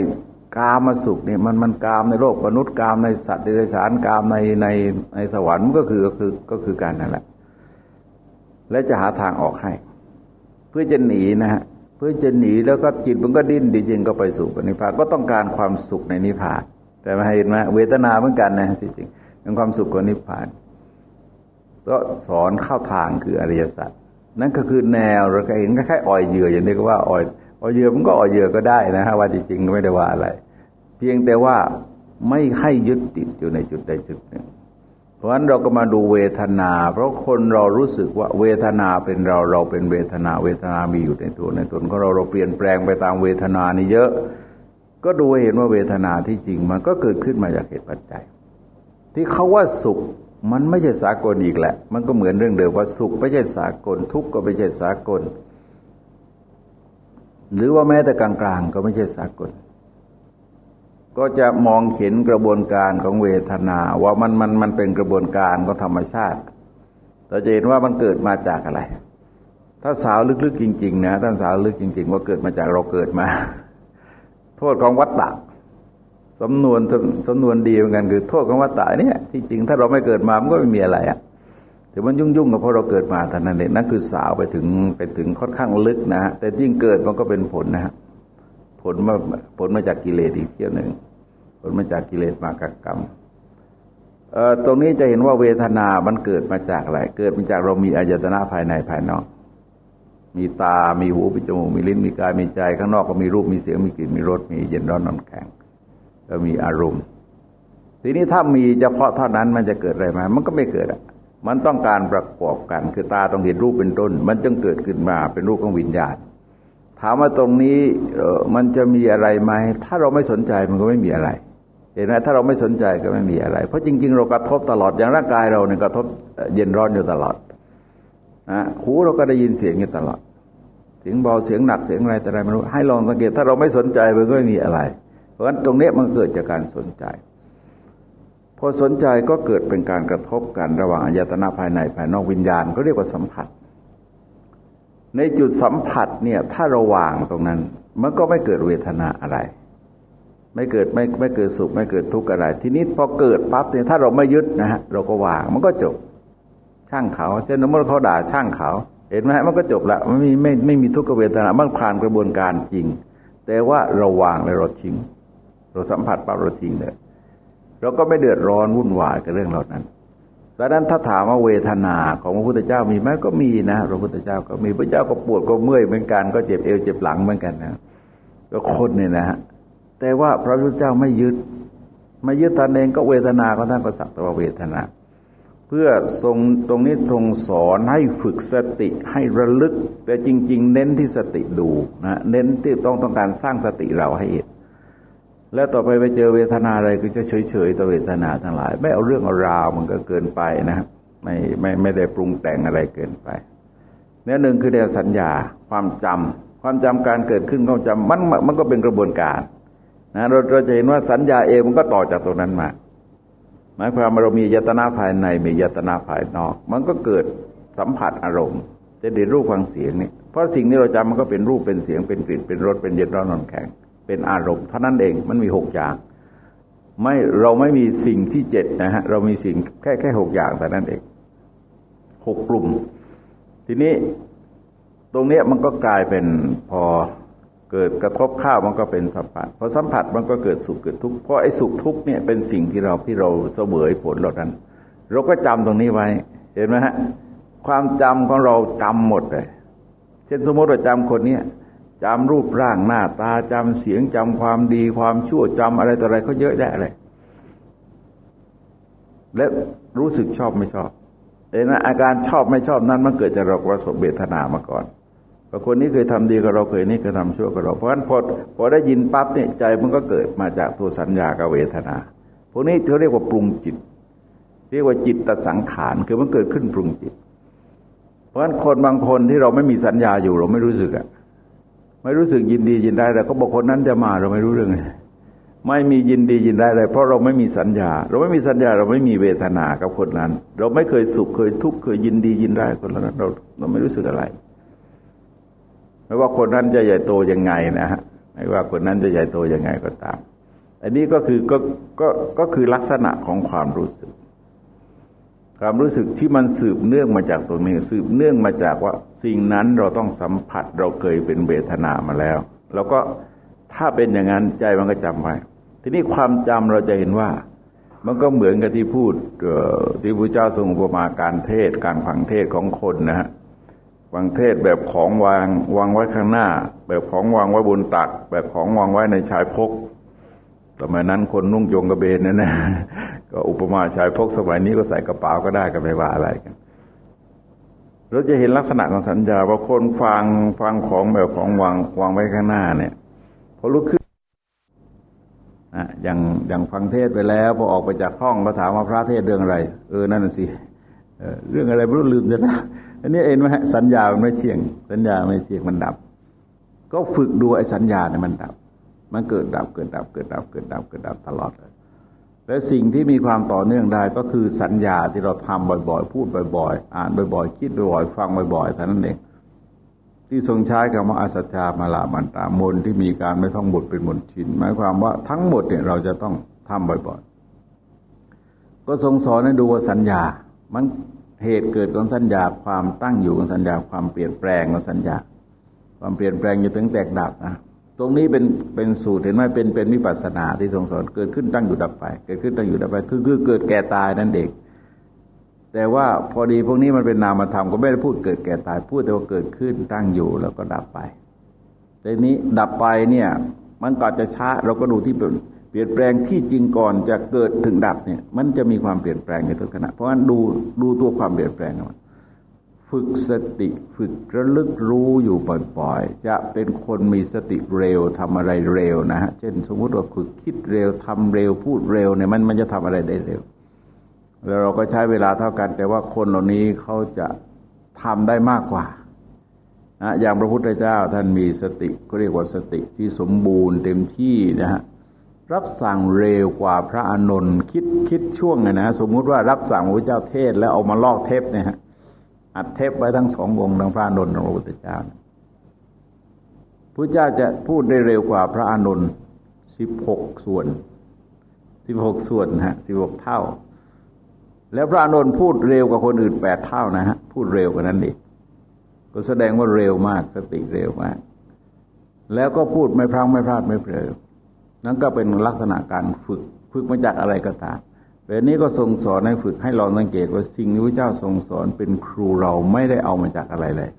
กามมาสุขเนี่ยมันมันกามในโลกมนุษย์กามในสัตว์ในสารกามในในในสวรรค์ก็คือก็คือก็คือการนั่นแหละ และจะหาทางออกให้ เพื่อจะหนีนะฮะเพื่อจะหนีแล้วก็จิตมันก็ดิ้นดีจริงก็ไปสู่นิพพานก็ต้องการความสุขในนิพพาน แต่มาเห็นไหมเวทนาเหมือนกันนะที่จริงเป็นความสุขของนิพพาน ก็สอนเข้าทางคืออริยสัจนั่นก็คือแนวเราก็เห็นคล้ายๆอ่อยเหยื่ออย่างนี้ก็ว่าอ่อย อ่อเยื่อมันก็อ่อเยื่อก็ได้นะฮะว่าจริงๆไม่ได้ว่าอะไร เพียงแต่ว่าไม่ให้ยึดติดอยู่ในจุดใดจุดหนึ่ง เพราะฉะนั้นเราก็มาดูเวทนา เพราะคนเรารู้สึกว่าเวทนาเป็นเราเราเป็นเวทนา เวทนามีอยู่ในตัวในตนของเราเราเปลี่ยนแปลงไปตามเวทนานี่เยอะ ก็ดูเห็นว่าเวทนาที่จริงมันก็เกิดขึ้นมาจากเหตุปัจจัย ที่เขาว่าสุขมันไม่ใช่สากลอีกแหละ มันก็เหมือนเรื่องเดิมว่าสุขไม่ใช่สากล ทุกข์ก็ไม่ใช่สากล หรือว่าแม้แต่กลางๆ ก็ไม่ใช่สากล ก็จะมองเห็นกระบวนการของเวทนาว่ามันมันมันเป็นกระบวนการของธรรมชาติเราจะเห็นว่ามันเกิดมาจากอะไร ถ้าสาวลึกๆจริง ๆ นะท่านสาวลึกจริง ๆ ว่าเกิดมาจากเราเกิดมา โทษของวัตตะสำนวนสำนวนดีเหมือนกันคือ โทษของวัตตะเนี่ย ที่จริงถ้าเราไม่เกิดมามันก็ไม่มีอะไรอะ แต่มันยุ่งยุ่งกับเพราะเราเกิดมาเท่านั้นเองนั่นคือสาวไปถึงไปถึงค่อนข้างลึกนะฮะแต่ยิ่งเกิดมันก็เป็นผลนะฮะผลมาผลมาจากกิเลสอีกเที่ยวหนึ่งผลมาจากกิเลสมากับกรรมเอ่อตรงนี้จะเห็นว่าเวทนา มันเกิดมาจากอะไร เกิดมาจากเรามีอายตนะภายในภายนอก มีตา มีหู มีจมูก มีลิ้น มีกาย มีใจ ข้างนอกก็มีรูป มีเสียง มีกลิ่น มีรส มีเย็นร้อนนอนแข็งก็มีอารมณ์ ทีนี้ถ้ามีเฉพาะเท่านั้นมันจะเกิดอะไรไหมมันก็ไม่เกิดอะ มันต้องการประกอบกัน คือตาต้องเห็นรูปเป็นต้น มันจึงเกิดขึ้นมาเป็นรูปของวิญญาณ ถามว่าตรงนี้มันจะมีอะไรไหม ถ้าเราไม่สนใจมันก็ไม่มีอะไร เห็นไหมถ้าเราไม่สนใจก็ไม่มีอะไร เพราะจริง ๆ เรากระทบตลอดอย่างร่างกายเราเนี่ยกระทบเย็นร้อนอยู่ตลอดนะหูเราก็ได้ยินเสียงอยู่ตลอด เสียงเบาเสียงหนักเสียงอะไรแต่อะไรไม่รู้ให้ลองสังเกต ถ้าเราไม่สนใจมันก็ไม่มีอะไร เพราะฉะนั้นตรงนี้มันเกิดจากการสนใจ พอสนใจก็เกิดเป็นการกระทบกันระหว่างอายตนะภายในภายนอกวิญญาณก็เรียกว่าสัมผัส ในจุดสัมผัสเนี่ยถ้าเราวางตรงนั้น มันก็ไม่เกิดเวทนาอะไร ไม่เกิดไม่ไม่เกิดสุขไม่เกิดทุกข์อะไร ทีนี้พอเกิดปั๊บเนี่ยถ้าเราไม่ยึดนะฮะเราก็วางมันก็จบช่างเขาเช่นสมมติเขาด่าช่างเขาเห็นไหมมันก็จบละมันไม่ไม่ไม่มีทุกขเวทนามันผ่านกระบวนการจริง แต่ว่าเราวางแล้วเราทิ้ง เราสัมผัสปั๊บเราทิ้งเลย เราก็ไม่เดือดร้อนวุ่นวายกับเรื่องเหล่านั้นดังนั้นถ้าถามว่าเวทนาของพระพุทธเจ้ามีไหมก็มีนะพระพุทธเจ้าก็มีพระเจ้าก็ปวดก็เมื่อยเหมือนกันก็เจ็บเอวเจ็บหลังเหมือนกันนะก็คนเนี่ยนะฮะแต่ว่าพระพุทธเจ้าไม่ยึด ไม่ยึดตนเองก็เวทนาก็ท่านก็สักแต่ว่าเวทนา เพื่อทรงตรงนี้ทรงสอนให้ฝึกสติให้ระลึก แต่จริง ๆ เน้นที่สติดูนะเน้นที่ต้องต้องการสร้างสติเราให้เห็น แล้วต่อไปไปเจอเวทนาอะไรก็จะเฉยๆต่อเวทนาทั้งหลาย ไม่เอาเรื่องเอาราวมันก็เกินไปนะไม่ไม่ไม่ได้ปรุงแต่งอะไรเกินไปเนื้อหนึ่งคือเรื่องสัญญาความจำความจำการเกิดขึ้นความจำมันมันก็เป็นกระบวนการนะเราเราจะเห็นว่าสัญญาเองมันก็ต่อจากตรงนั้นมา หมายความว่าเรามียตนาภายในมียตนาภายนอก มันก็เกิดสัมผัสอารมณ์ จะเด็ดรูปฟังเสียงนี่เพราะสิ่งที่เราจำมันก็เป็นรูปเป็นเสียงเป็นกลิ่นเป็นรสเป็นเย็นร้อนนอนแข็ง เป็นอารมณ์เท่านั้นเองมันมีหกอย่าง ไม่เราไม่มีสิ่งที่เจ็ดนะฮะเรามีสิ่งแค่แค่หกอย่างแต่นั้นเองหกกลุ่ม ทีนี้ตรงเนี้ยมันก็กลายเป็นพอเกิดกระทบข้าวมันก็เป็นสัมผัสพอสัมผัสมันก็เกิดสุขเกิดทุกข์เพราะไอ้สุขทุกข์เนี่ยเป็นสิ่งที่เราที่เราเสวยผลเรานั้น เราก็จำตรงนี้ไว้เห็นไหมฮะความจำของเราจำหมดเลยเช่นสมมติเราจำคนเนี้ย จำรูปร่างหน้าตาจำเสียงจำความดีความชั่วจำอะไรต่ออะไรก็เยอะแยะเลย และรู้สึกชอบไม่ชอบเห็นไหมอาการชอบไม่ชอบนั้นมันเกิดจากเราประสบเบทนามาก่อนพอคนนี้เคยทำดีกับเราเคยนี่เคยทำชั่วกับเรา เพราะฉะนั้นพอพอได้ยินปั๊บเนี่ยใจมันก็เกิดมาจากตัวสัญญากับเวทนา พวกนี้เขาเรียกว่าปรุงจิต เรียกว่าจิตตสังขารคือมันเกิดขึ้นปรุงจิต เพราะฉะนั้นคนบางคนที่เราไม่มีสัญญาอยู่เราไม่รู้สึกอะ ไม่รู้สึกยินดียินได้แต่ก็บอกคนนั้นจะมาเราไม่รู้เรื่องเลยไม่มียินดียินได้เลยเพราะเราไม่มีสัญญา เราไม่มีสัญญาเราไม่มีเวทนากับคนนั้น เราไม่เคยสุขเคยทุกข์เคยยินดียินได้คนนั้นเราเราไม่รู้สึกอะไร ไม่ว่าคนนั้นจะใหญ่โตยังไงนะฮะไม่ว่าคนนั้นจะใหญ่โตยังไงก็ตาม อันนี้ก็คือก็ก็ก็คือลักษณะของความรู้สึก ความรู้สึกที่มันสืบเนื่องมาจากตรงนี้ สืบเนื่องมาจากว่าสิ่งนั้นเราต้องสัมผัสเราเคยเป็นเวทนามาแล้ว แล้วก็ถ้าเป็นอย่างนั้นใจมันก็จำไว้ทีนี้ความจำเราจะเห็นว่า มันก็เหมือนกับที่พูดที่พระเจ้าทรงอุปมาการเทศการฟังเทศของคนนะฮะฟังเทศแบบของวางวางไว้ข้างหน้า แบบของวางไว้บนตัก แบบของวางไว้ในชายพก สมัยนั้นคนนุ่งโจงกระเบนนั่นนะก็อุปมาชายพกสมัยนี้ก็ใส่กระเป๋าก็ได้ก็ไม่ว่าอะไรกันเราจะเห็นลักษณะของสัญญาว่าคนฟังฟังของแบบของวางวางไว้ข้างหน้าเนี่ยพอลุกขึ้นนะอย่างอย่างฟังเทศไปแล้วพอออกไปจากห้องก็ถามว่าพระเทศเรื่องอะไร เออนั่นสิเรื่องอะไรไม่รู้ลืมจะนะอันนี้เอ็นไหมสัญญาไม่เที่ยง สัญญาไม่เที่ยงมันดับ ก็ฝึกดูไอ้สัญญาเนี่ยมันดับ มันเกิดดับเกิดดับเกิดดับเกิดดับเกิดดับตลอดเลยและสิ่งที่มีความต่อเนื่องได้ก็คือสัญญาที่เราทำบ่อยๆ พูดบ่อยๆ อ่านบ่อยๆ คิดบ่อยๆ ฟังบ่อยๆเท่านั้นเอง ที่ทรงใช้คำว่าอาสัจจามาลามันตามนที่มีการไม่ท่องบทเป็นมนชิน หมายความว่าทั้งหมดเนี่ยเราจะต้องทำบ่อยๆ ก็ทรงสอนให้ดูว่าสัญญา มันเหตุเกิดของสัญญาความตั้งอยู่ของสัญญาความเปลี่ยนแปลงของสัญญา ความเปลี่ยนแปลงอยู่ถึงแตกดับนะ ตรงนี้เป็นเป็นสูตรเห็นไหมเป็นเป็นวิปัสสนาที่ทรงสอนเกิดขึ้นตั้งอยู่ดับไป เกิดขึ้นตั้งอยู่ดับไป คือคือเกิดแก่ตายนั่นเองแต่ว่าพอดีพวกนี้มันเป็นนามธรรมก็ไม่ได้พูดเกิดแก่ตายพูดแต่ว่าเกิดขึ้นตั้งอยู่แล้วก็ดับไปแต่นี้ดับไปเนี่ย มันก่อนจะช้าเราก็ดูที่เปลี่ยนแปลงที่จริงก่อนจะเกิดถึงดับเนี่ย มันจะมีความเปลี่ยนแปลงในทุกขณะเพราะฉะนั้นดูดูตัวความเปลี่ยนแปลงมัน ฝึกสติฝึกระลึกรู้อยู่บ่อยๆ จะเป็นคนมีสติเร็วทำอะไรเร็วนะฮะ เช่น สมมติว่าฝึกคิดเร็วทำเร็วพูดเร็วเนี่ยมันมันจะทำอะไรได้เร็ว แล้วเราก็ใช้เวลาเท่ากัน แต่ว่าคนเหล่านี้เขาจะทำได้มากกว่านะอย่างพระพุทธเจ้าท่านมีสติก็เรียกว่าสติที่สมบูรณ์เต็มที่นะฮะรับสั่งเร็วกว่าพระอานนท์คิดคิดช่วงไงนะ สมมุติว่ารับสั่งพระเจ้าเทศแล้วเอามาลอกเทปเนี่ยฮะ อัดเทปไว้ทั้งสององค์ทั้งพระอานนท์และพระพุทธเจ้าพระเจ้าจะพูดได้เร็วกว่าพระอานนท์สิบหกส่วนสิบหกส่วนฮะสิบหกเท่า แล้วพระอนุนพูดเร็วกว่าคนอื่นแปดเท่านะฮะพูดเร็วกว่านั้นอีกก็แสดงว่าเร็วมากสติเร็วมาก แล้วก็พูดไม่พลังไม่พลาดไม่เผลอนั่นก็เป็นลักษณะการฝึก ฝึกมาจากอะไรก็ตาม แบบนี้ก็ทรงสอนให้ฝึกให้เราสังเกตว่าสิ่งที่พระเจ้าทรงสอนเป็นครูเราไม่ได้เอามาจากอะไรเลย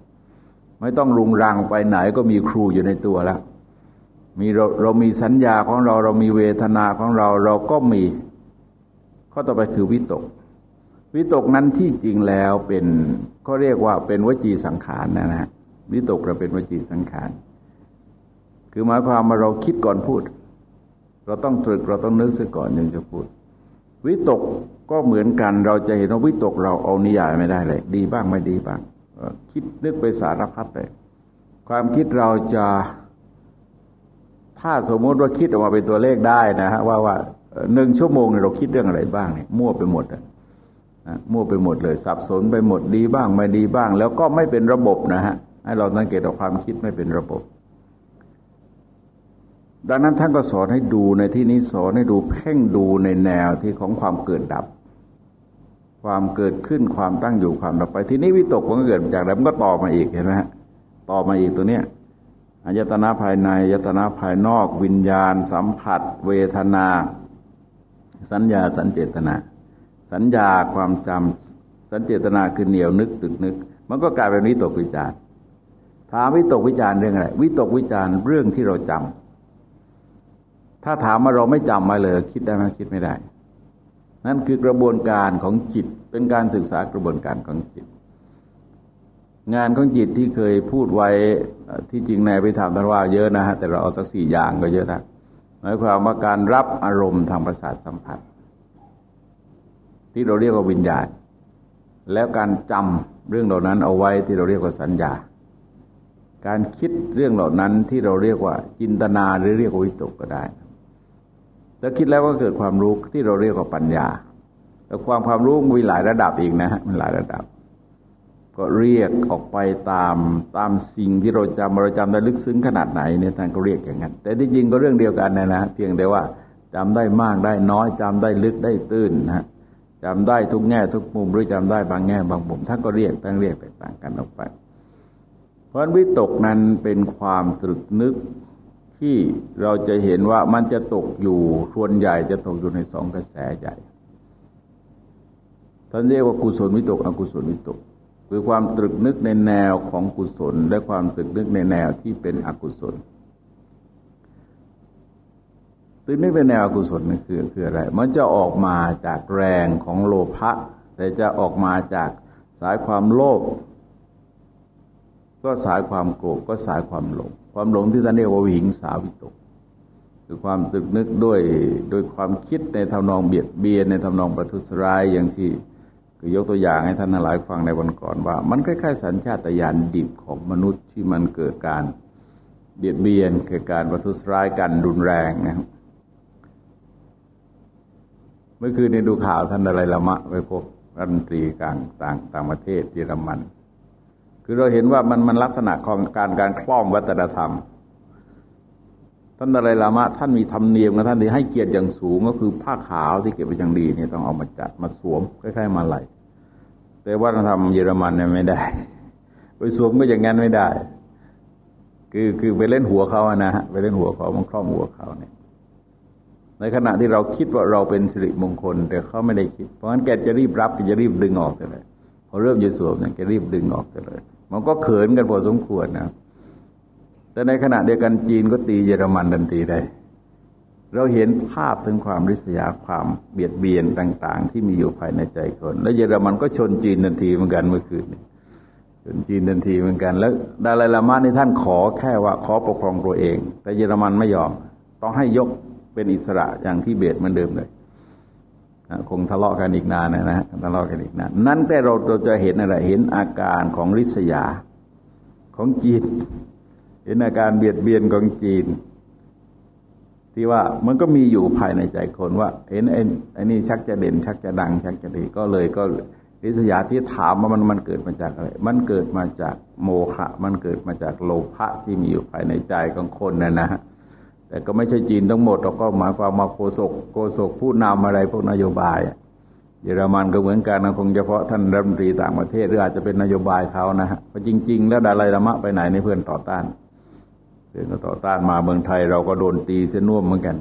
ไม่ต้องรุงรังไปไหนก็มีครูอยู่ในตัวแล้ว มีเราเรามีสัญญาของเราเรามีเวทนาของเราเราก็มีข้อต่อไปคือวิตก วิตกนั้นที่จริงแล้วเป็นเขาเรียกว่าเป็นวจีสังขารนะฮะวิตกเราเป็นวจีสังขาร คือหมายความว่าเราคิดก่อนพูด เราต้องตรึกเราต้องนึกซะก่อนยังจะพูด วิตกก็เหมือนกันเราจะเห็นว่าวิตกเราเอานิยายไม่ได้เลย ดีบ้างไม่ดีบ้าง คิดนึกไปสารพัดเลยความคิดเราจะถ้าสมมติว่าคิดออกมาเป็นตัวเลขได้นะฮะว่าว่าหนึ่งชั่วโมงเราคิดเรื่องอะไรบ้างเนี่ยมั่วไปหมดอะมั่วไปหมดเลย สับสนไปหมดดีบ้างไม่ดีบ้าง แล้วก็ไม่เป็นระบบนะฮะให้เราสังเกตว่าความคิดไม่เป็นระบบ ดังนั้นท่านก็สอนให้ดูในที่นี้สอนให้ดูเพ่งดูในแนวที่ของความเกิดดับ ความเกิดขึ้นความตั้งอยู่ความดับไป ทีนี้วิตกมันก็เกิดจากอะไรมันก็ต่อมาอีกเห็นไหมฮะต่อมาอีกตัวเนี้ยอายตนะภายในอายตนะภายนอก วิญญาณ สัมผัส เวทนา สัญญาสัญเจตนา สัญญาความจำสัญเจตนาคือเหนียวนึกตึกนึก มันก็กลายเป็นวิตกวิจารถามวิตกวิจารเรื่องอะไรวิตกวิจารเรื่องที่เราจำ ถ้าถามว่าเราไม่จำมาเลย คิดได้ไหมคิดไม่ได้ นั่นคือกระบวนการของจิต เป็นการศึกษากระบวนการของจิต งานของจิตที่เคยพูดไว้ที่จริงในพิธามท่านว่าเยอะนะฮะแต่เราเอาสักสี่อย่างก็เยอะนะหมายความว่าการรับอารมณ์ทางประสาทสัมผัส ที่เราเรียกว่าวิญญาณ แล้วการจำเรื่องเหล่านั้นเอาไว้ที่เราเรียกว่าสัญญาการคิดเรื่องเหล่านั้นที่เราเรียกว่าจินตนาหรือเรียกว่าวิตกก็ได้ แล้วคิดแล้วก็เกิดความรู้ที่เราเรียกว่าปัญญาแต่ความความรู้มีหลายระดับอีกนะฮะมันหลายระดับ ก็เรียกออกไปตามตามสิ่งที่เราจำเราจำได้ลึกซึ้งขนาดไหนเนี่ยท่านก็เรียกอย่างนั้น แต่ที่จริงก็เรื่องเดียวกันนะนะเพียงแต่ว่าจำได้มากได้น้อยจำได้ลึกได้ตื้นนะจำได้ทุกแง่ทุกมุมหรือจำได้บางแง่บางมุมท่านก็เรียกตั้งเรียกแตกต่างกันออกไป เพราะวิตกนั้นเป็นความตรึกนึก ที่เราจะเห็นว่ามันจะตกอยู่ส่วนใหญ่จะตกอยู่ในสองกระแสใหญ่ท่านเรียกว่ากุศลวิตกอกุศลวิตก คือความตรึกนึกในแนวของกุศล และความตรึกนึกในแนวที่เป็นอกุศลตรึกนึกในแนวอกุศลนั่นคือคืออะไร มันจะออกมาจากแรงของโลภะแต่จะออกมาจากสายความโลภก็สายความโกรธก็สายความหลง ความหลงที่ท่านเรียกว่าวิหิงสาวิตก คือความตึกนึกด้วยโดยความคิดในทำนองเบียดเบียนในทำนองประทุษร้ายอย่างที่คือยกตัวอย่างให้ท่านหลายฟังในวันก่อนว่า มันคล้ายๆสัญชาตญาณดิบของมนุษย์ที่มันเกิดการเบียดเบียนเกิดการประทุษร้ายกันรุนแรงนะครับเมื่อคืนนี้ดูข่าวท่านอะไรละมะ ไปพบรัฐมนตรีกลางต่างต่างประเทศเยอรมัน คือเราเห็นว่ามันมันลักษณะของการการคล้องวัฒนธรรม ท่านอะไรละมะท่านมีธรรมเนียมกับท่านที่ให้เกียรติอย่างสูงก็คือผ้าขาวที่เก็บไว้อย่างดีเนี่ยต้องเอามาจัดมาสวมคล้ายๆมาไหลแต่วัฒนธรรมเยอรมันเนี่ยไม่ได้ไปสวมก็อย่างนั้นไม่ได้ คือคือไปเล่นหัวเขาอะนะฮะไปเล่นหัวเขามันครอบหัวเขาเนี่ยในขณะที่เราคิดว่าเราเป็นสิริมงคล แต่เขาไม่ได้คิด เพราะงั้นแกจะรีบรับแกจะรีบดึงออกเลยพอเริ่มจะสวมเนี่ยแกรีบดึงออกเลย มันก็เขินกันพอสมควรนะแต่ในขณะเดียวกันจีนก็ตีเยอรมันทันทีได้ เราเห็นภาพถึงความริษยาความเบียดเบียนต่าง ๆ ที่มีอยู่ภายในใจคน แล้วเยอรมันก็ชนจีนทันทีเหมือนกันเมื่อคืนชนจีนทันทีเหมือนกัน แล้วดาลายลามาในท่านขอแค่ว่าขอปกครองตัวเอง แต่เยอรมันไม่ยอม ต้องให้ยกเป็นอิสระอย่างที่เบตเหมือนเดิมเลย คงทะเลาะกันอีกนานนะนะทะเลาะกันอีกนานนั้นแต่เราเราจะเห็นอะไรเห็นอาการของริษยาของจีนเห็นอาการเบียดเบียนของจีน ที่ว่ามันก็มีอยู่ภายในใจคนว่า เห็นไอ้ไอ้นี่ชักจะเด่น ชักจะดัง ชักจะดีก็เลยก็ริษยาที่ถามว่ามันมันเกิดมาจากอะไร มันเกิดมาจากโมฆะมันเกิดมาจากโลภะที่มีอยู่ภายในใจของคนนะนะ แต่ก็ไม่ใช่จีนทั้งหมดเราก็หมายความมาโกศกโกศกผู้นำอะไรพวกนโยบาย เยอรมันก็เหมือนกันนะคงเฉพาะท่านรัฐมนตรีต่างประเทศหรืออาจจะเป็นนโยบายเขานะฮะเพราะจริง ๆ แล้วดาลัยละมะไปไหนในเพื่อนต่อต้านเดินต่อต้านมาเมืองไทยเราก็โดนตีเส้นน่วมเหมือนกัน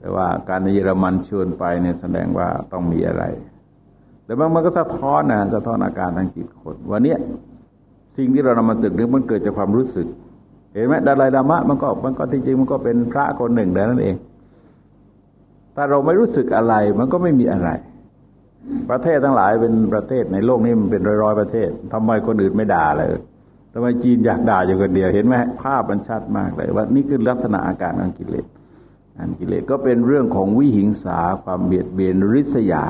แต่ว่าการเยอรมันชวนไปเนี่ยแสดงว่าต้องมีอะไร แต่บางมันก็สะท้อนนะสะท้อนอาการทางจิตคนวันนี้สิ่งที่เรานำมาจึกนึกมันเกิดจากความรู้สึก เห็นไหมดาลัยดามะมันก็มันก็จริงๆมันก็เป็นพระคนหนึ่งแต่นั้นเองถ้าเราไม่รู้สึกอะไรมันก็ไม่มีอะไร ประเทศทั้งหลายเป็นประเทศในโลกนี้มันเป็นร้อยๆประเทศทำไมคนอื่นไม่ด่าเลยทำไมจีนอยากด่าอยู่คนเดียวเห็นไหมภาพมันชัดมากเลย ว่านี่คือลักษณะอาการของกิเลสอันกิเลสก็เป็นเรื่องของวิหิงสาความเบียดเบียนริษยา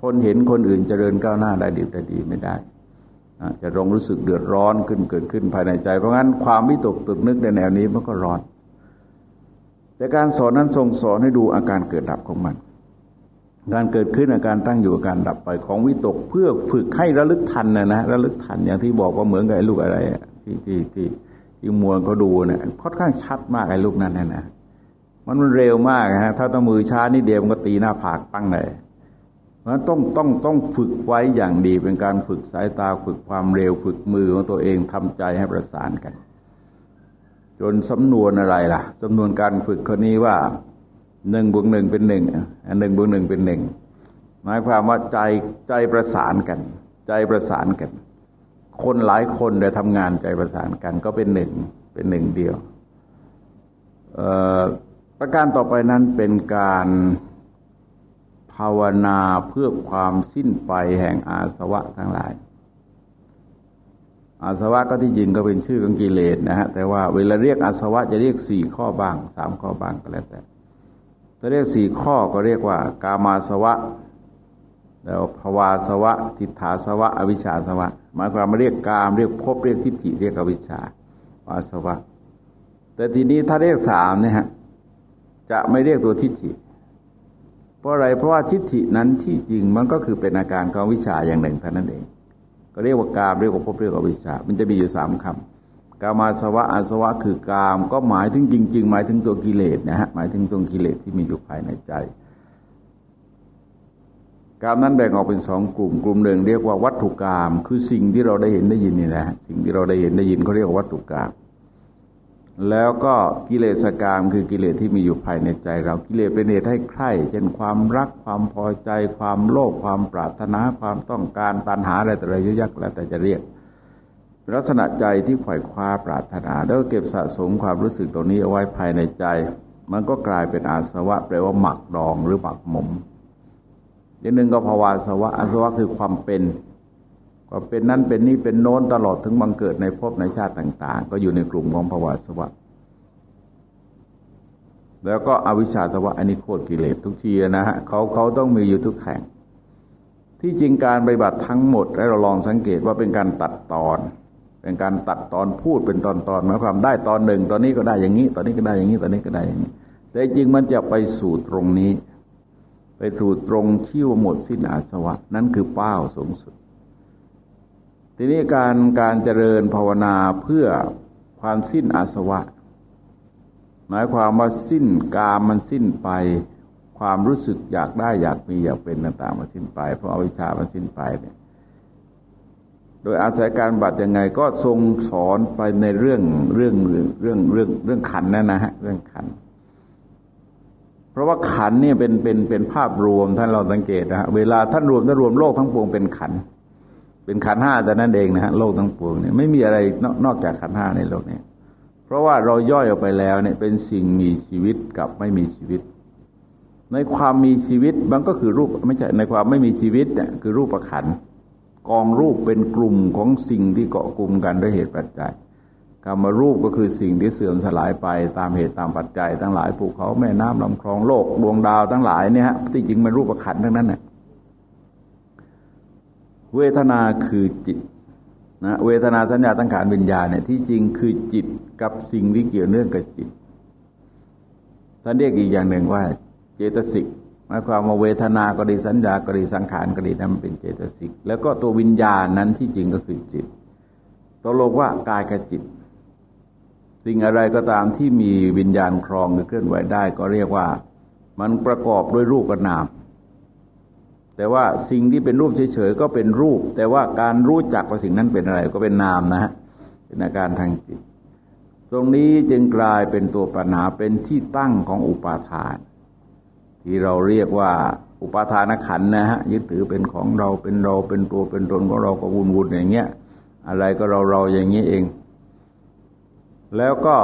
คนเห็นคนอื่นเจริญก้าวหน้าได้ดีแต่ดีไม่ได้ จะรงรู้สึกเดือดร้อนขึ้นเกิดขึ้นภายในใจ เพราะงั้นความวิตกตึกนึกในแนวนี้มันก็ร้อน แต่การสอนนั้นทรงสอนให้ดูอาการเกิดดับของมัน การเกิดขึ้นอาการตั้งอยู่อาการดับไปของวิตกเพื่อฝึกให้ระลึกทันนะนะระลึกทันอย่างที่บอกว่าเหมือนกับไอ้ลูกอะไรที่ที่ที่ที่มวลเขาดูเนี่ยค่อนข้างชัดมากไอ้ลูกนั้นนะนะมันมันเร็วมากฮะถ้าต้องมือช้านิดเดียวมันก็ตีหน้าผากปั้งเลย ราะต้องต้องต้องฝึกไว้อย่างดีเป็นการฝึกสายตาฝึกความเร็วฝึกมือของตัวเองทำใจให้ประสานกัน จนสำนวนอะไรล่ะสำนวนการฝึกคนนี้ว่าหนึ่งบวกหนึ่งเป็นหนึ่งหนึ่งบวกหนึ่งเป็นหนึ่งหมายความว่าใจใจประสานกัน ใจประสานกัน คนหลายคนได้ทำงานใจประสานกันก็เป็นหนึ่งเป็นหนึ่งเดียวประการต่อไปนั้นเป็นการ ภาวนาเพื่อความสิ้นไปแห่งอาสวะทั้งหลาย อาสวะก็ที่จริงก็เป็นชื่อของกิเลสนะฮะแต่ว่าเวลาเรียกอาสวะจะเรียกสี่ข้อบ้างสามข้อบ้างก็แล้วแต่ถ้าเรียกสี่ข้อก็เรียกว่า กามาสวะ แล้วภวาสวะ ทิฏฐาสวะ อวิชชาสวะหมายความมาเรียกกามเรียกภพเรียกทิฏฐิเรียกอวิชชาวาสวะ แต่ทีนี้ถ้าเรียกสามเนี่ยฮะจะไม่เรียกตัวทิฏฐิ เพราะอะไรเพราะว่าทิฏฐินั้นที่จริงมันก็คือเป็นอาการของวิชาอย่างหนึ่งเท่านั้นเอง ก็เรียกว่ากามเรียกว่าพบเรียกว่าวิชา มันจะมีอยู่สามคำกามาสวะอาสวะคือกาม ก็หมายถึงจริง ๆ หมายถึงตัวกิเลสนะฮะหมายถึงตัวกิเลสที่มีอยู่ภายในใจกามนั้นแบ่งออกเป็นสองกลุ่ม กลุ่มหนึ่งเรียกว่าวัตถุกรรมคือสิ่งที่เราได้เห็นได้ยินนี่แหละสิ่งที่เราได้เห็นได้ยินเขาเรียกว่าวัตถุกรรม แล้วก็กิเลสกามคือกิเลสที่มีอยู่ภายในใจ เรากิเลสเป็นเหตุให้ใคร่เช่นความรักความพอใจ ความโลภความปรารถนาความต้องการตัณหาอะไรแต่อะไรยุยักแล้วแต่จะเรียก ลักษณะใจที่ขว่คว้าปรารถนา แล้วเก็บสะสมความรู้สึกตรงนี้เอาไว้ภายในใจ มันก็กลายเป็นอาสวะแปลว่าหมักดองหรือหมักหมมอย่างหนึ่งก็ภาวาสวะอาสวะคือความเป็น ก็เป็นนั้นเป็นนี้เป็นโน้นตลอดถึงบังเกิดในภพในชาติต่าง ๆ ก็อยู่ในกลุ่มของภวะสวะแล้วก็อวิชชาสวะอันนี้โคตรกิเลสทุกทีนะฮะเขาเขาต้องมีอยู่ทุกแห่ง ที่จริงการปฏิบัติทั้งหมดให้เราลองสังเกตว่าเป็นการตัดตอน เป็นการตัดตอนพูดเป็นตอนตอนหมายความได้ตอนหนึ่ง ตอนนี้ก็ได้อย่างนี้ ตอนนี้ก็ได้อย่างนี้ ตอนนี้ก็ได้อย่างนี้ แต่จริงมันจะไปสู่ตรงนี้ ไปสู่ตรงที่ว่าหมดสิ้นอาสวะ นั่นคือเป้าสูงสุด ทีนี้การการเจริญภาวนาเพื่อความสิ้นอาสวะ หมายความว่าสิ้นกามมันสิ้นไปความรู้สึกอยากได้อยากมีอยากเป็นต่างๆมันสิ้นไป เพราะอวิชชามันสิ้นไปเนี่ยโดยอาศัยการบัตรยังไงก็ทรงสอนไปในเรื่องเรื่องเรื่องเรื่องเรื่องเรื่องขันนั่นนะฮะเรื่องขัน เพราะว่าขันเนี่ยเป็นเป็นเป็นภาพรวมท่านเราสังเกตนะฮะเวลาท่านรวมท่านรวมโลกทั้งปวงเป็นขันเป็นขันห้าแต่นั่นเองนะฮะโลกทั้งปวงเนี่ยไม่มีอะไรนอกจากขันห้าในโลกนี้เพราะว่าเราย่อยออกไปแล้วเนี่ยเป็นสิ่งมีชีวิตกับไม่มีชีวิต ในความมีชีวิตมันก็คือรูปไม่ใช่ในความไม่มีชีวิตเนี่ยคือรูปประขันกองรูปเป็นกลุ่มของสิ่งที่เกาะกลุ่มกันด้วยเหตุปัจจัยกรรมรูปก็คือสิ่งที่เสื่อมสลายไปตามเหตุตามปัจจัย ทั้งหลายภูเขาแม่น้ำลำคลองโลกดวงดาวทั้งหลายเนี่ยฮะที่จริงมันรูปประขันทั้งนั้นเนี่ย เวทนาคือจิตนะเวทนาสัญญาตั้งขานวิญญาเนี่ยที่จริงคือจิตกับสิ่งที่เกี่ยวเนื่องกับจิตท่านเรียกอีกอย่างหนึ่งว่า เจตสิกหมายความว่าเวทนาก็ดีสัญญาก็ดีสังขารก็ดีนั้นมันเป็นเจตสิกแล้วก็ตัววิญญาณนั้นที่จริงก็คือจิตตกลงว่ากายกับจิต สิ่งอะไรก็ตามที่มีวิญญาณครองหรือเคลื่อนไหวได้ ก็เรียกว่ามันประกอบด้วยรูปกับนาม แต่ว่าสิ่งที่เป็นรูปเฉยๆก็เป็นรูป แต่ว่าการรู้จักว่าสิ่งนั้นเป็นอะไรก็เป็นนามนะฮะเป็นอาการทางจิต ตรงนี้จึงกลายเป็นตัวปัญหาเป็นที่ตั้งของอุปาทาน ที่เราเรียกว่าอุปาทานขันนะฮะยึดถือเป็นของเราเป็นเราเป็นตัวเป็นตนของเราก็วุ่นวุ่นอย่างเงี้ยอะไรก็เราเราอย่างนี้เอง แล้วก็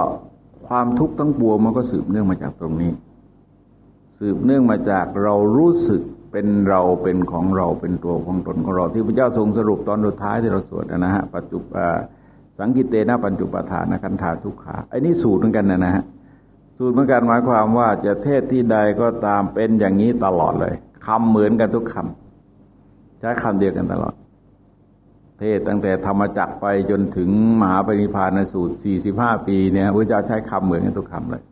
ความทุกข์ทั้งปวงมันก็สืบเนื่องมาจากตรงนี้ สืบเนื่องมาจากเรารู้สึก เป็นเราเป็นของเราเป็นตัวของตนของเราที่พระเจ้าทรงสรุปตอนสุดท้ายที่เราสวดนะฮะปัจจุบสังกิเตนะปัญจุปทานะคันธาทุกขาไอ้นี่สูตรเหมือนกันนะนะฮะสูตรเหมือนกันหมายความว่าจะเทศที่ใดก็ตามเป็นอย่างนี้ตลอดเลยคำเหมือนกันทุกคำใช้คำเดียวกันตลอด เทศตั้งแต่ธรรมจักไปจนถึงมหาปริพานสูตรสี่สิบห้าปีเนี่ยพระเจ้าใช้คำเหมือนกันทุกคำเลย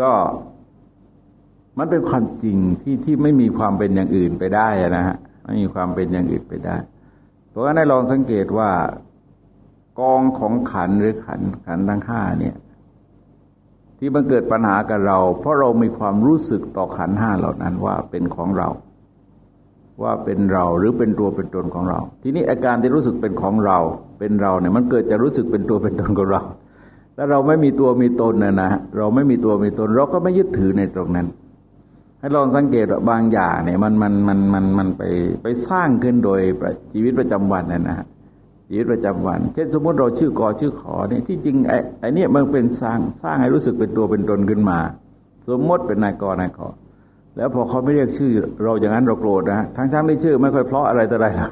ก็ มันเป็นความจริงที่ที่ไม่มีความเป็นอย่างอื่นไปได้นะฮะไม่มีความเป็นอย่างอื่นไปได้ เพราะว่าได้ลองสังเกตว่ากองของขันหรือขันขันทั้งห้าเนี่ย ที่มันเกิดปัญหากับเรา เพราะเรามีความรู้สึกต่อขันห้าเหล่านั้นว่าเป็นของเรา ว่าเป็นเราหรือเป็นตัวเป็นตนของเรา ทีนี้อาการที่รู้สึกเป็นของเรา เป็นเราเนี่ย มันเกิดจะรู้สึกเป็นตัวเป็นตนของเราถ้าเราไม่มีตัวมีตนนะนะเราไม่มีตัวมีตน เราก็ไม่ยึดถือในตรงนั้น ให้ลองสังเกตว่าบางอย่างเนี่ยมันมันมันมันมันไปไปสร้างขึ้นโดยชีวิตประจำวันนะนะชีวิตประจำวัน เช่นสมมติเราชื่อกอชื่อขอเนี่ยที่จริงไอ้ไอ้นี่มันเป็นสร้างสร้างให้รู้สึกเป็นตัวเป็นตนขึ้นมา สมมติเป็นนายกนายขอ แล้วพอเขาไม่เรียกชื่อ เราอย่างนั้นเราโกรธนะทั้งทั้งที่ชื่อไม่ค่อยเพราะอะไรแต่ไรละ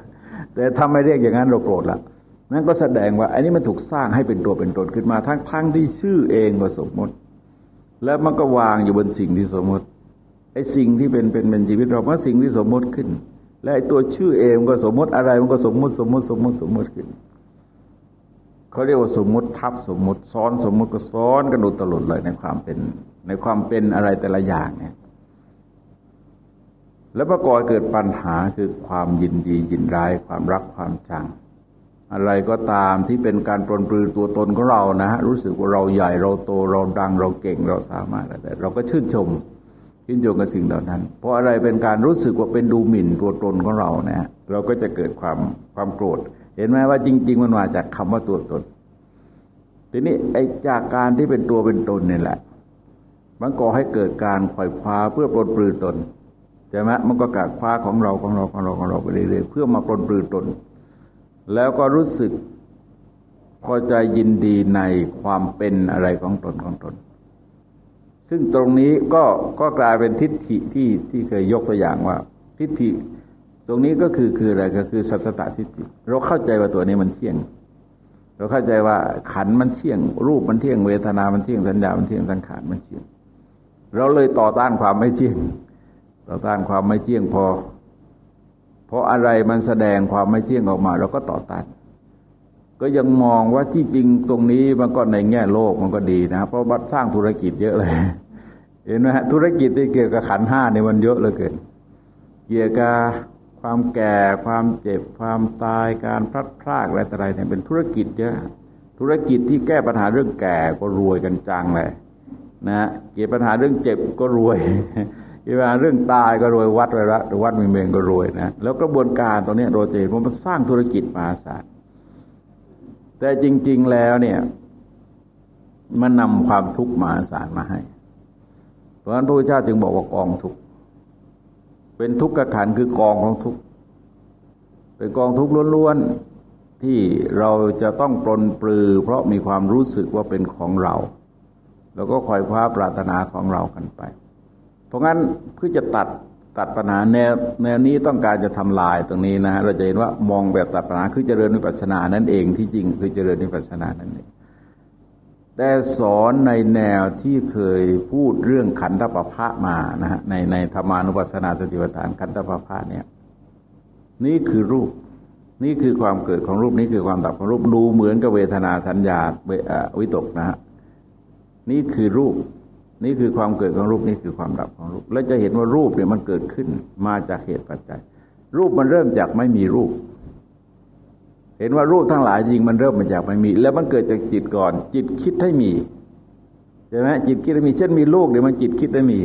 แต่ถ้าไม่เรียกอย่างนั้นเราโกรธละนั่นก็แสดงว่าอันนี้มันถูกสร้างให้เป็นตัวเป็นตนขึ้นมา ทั้งทั้งที่ชื่อเองก็สมมติ แล้วมันก็วางอยู่บนสิ่งที่สมมติ ไอ้สิ่งที่เป็นเป็นเป็นชีวิตเราเพราะสิ่งที่สมมติขึ้น และไอ้ตัวชื่อเองก็สมมติอะไรมันก็สมมติสมมติสมมติสมมติขึ้นเขาเรียกว่าสมมติทับสมมติซ้อนสมมติก็ซ้อนกระดูตลอดเลยในความเป็น ในความเป็นอะไรแต่ละอย่างเนี่ย แล้วประกอบเกิดปัญหาคือความยินดียินร้ายความรักความจัง อะไรก็ตามที่เป็นการปลนปลือตัวตนของเรานะฮะรู้สึกว่าเราใหญ่เราโตเราดังเราเก่งเราสามารถอะไรเราก็ชื่นชม ชื่นชมกับสิ่งเหล่านั้น เพราะอะไรเป็นการรู้สึกว่าเป็นดูหมิ่นตัวตนของเราเนะ เราก็จะเกิดความความโกรธ เห็นไหมว่าจริง ๆ มันมาจากคำว่าตัวตน ทีนี้ไอ้จากการที่เป็นตัวเป็นตนนี่แหละ มันก่อให้เกิดการขวายคว้าเพื่อปลนปลือตนใช่ไหมมันก็กัดคว้าของเราของเราของเราของเราไปเรื่อยๆเพื่อมาปลนปลือตน แล้วก็รู้สึกพอใจยินดีในความเป็นอะไรของตนของตน ซึ่งตรงนี้ก็ก็กลายเป็นทิฏฐิที่ที่เคยยกตัวอย่างว่า ทิฏฐิ ตรงนี้ก็คือคืออะไรก็คือสัจตทิฏฐิเราเข้าใจว่าตัวนี้มันเที่ยง เราเข้าใจว่าขันมันเที่ยง รูปมันเที่ยงเวทนามันเที่ยงสัญญามันเที่ยงสังขารมันเที่ยง เราเลยต่อต้านความไม่เที่ยง ต่อต้านความไม่เที่ยงพอเพราะอะไรมันแสดงความไม่เที่ยงออกมา เราก็ต่อต้าน ก็ยังมองว่าที่จริงตรงนี้มันก็ในแง่โลกมันก็ดีนะเพราะบัดสร้างธุรกิจเยอะเลย เห็นไหมฮะธุรกิจที่เกี่ยวกับขันห้าเนี่ยมันเยอะเหลือเกินเกี่ยวกับความแก่ความเจ็บความตายการพลัดพรากอะไรต่ออะไรเนี่ยเป็นธุรกิจเยอะธุรกิจที่แก้ปัญหาเรื่องแก่ก็รวยกันจังเลยนะเกี่ยวปัญหาเรื่องเจ็บก็รวยเวลาเรื่องตายก็รวยวัดไวระหรือวัดมีเมงก็รวยนะแล้วกระบวนการตรงนี้โรเจนมันสร้างธุรกิจมหาศาล แต่จริง ๆแล้วเนี่ยมันนำความทุกข์มาศาลมาให้ เพราะฉะนั้นพระพุทธเจ้าจึงบอกว่ากองทุกข์เป็นทุกข์กระขันคือกองของทุกข์เป็นกองทุกข์ล้วนๆที่เราจะต้องปลนปลือ เพราะมีความรู้สึกว่าเป็นของเรา แล้วก็คอยคว้าปรารถนาของเรากันไป เพราะงั้นเพื่อจะตัด ตัดปัญหาแนวแนวนี้ต้องการจะทำลายตรงนี้นะเราจะเห็นว่ามองแบบตัดปัญหาคือเจริญวิปัสสนานั่นเองที่จริงคือเจริญวิปัสสนานั่นเองแต่สอนในแนวที่เคยพูดเรื่องขันธปภะมานะฮะในในธรรมานุปัสสนาสติปัฏฐานขันธปภะเนี่ย นี่คือรูป นี่คือความเกิดของรูปนี่คือความดับของรูปดูเหมือนกับเวทนาสัญญาวิตกนะฮะนี่คือรูป นี่คือความเกิดของรูปนี่คือความดับของรูป แล้วจะเห็นว่ารูปเนี่ยมันเกิดขึ้นมาจากเหตุปัจจัย รูปมันเริ่มจากไม่มีรูป เห็นว่ารูปทั้งหลายจริงมันเริ่มมาจากไม่มี แล้วมันเกิดจากจิตก่อน จิตคิดให้มีใช่ไหมจิตคิดให้มี เช่นมีลูกเดี๋ยวมันจิตคิดให้มี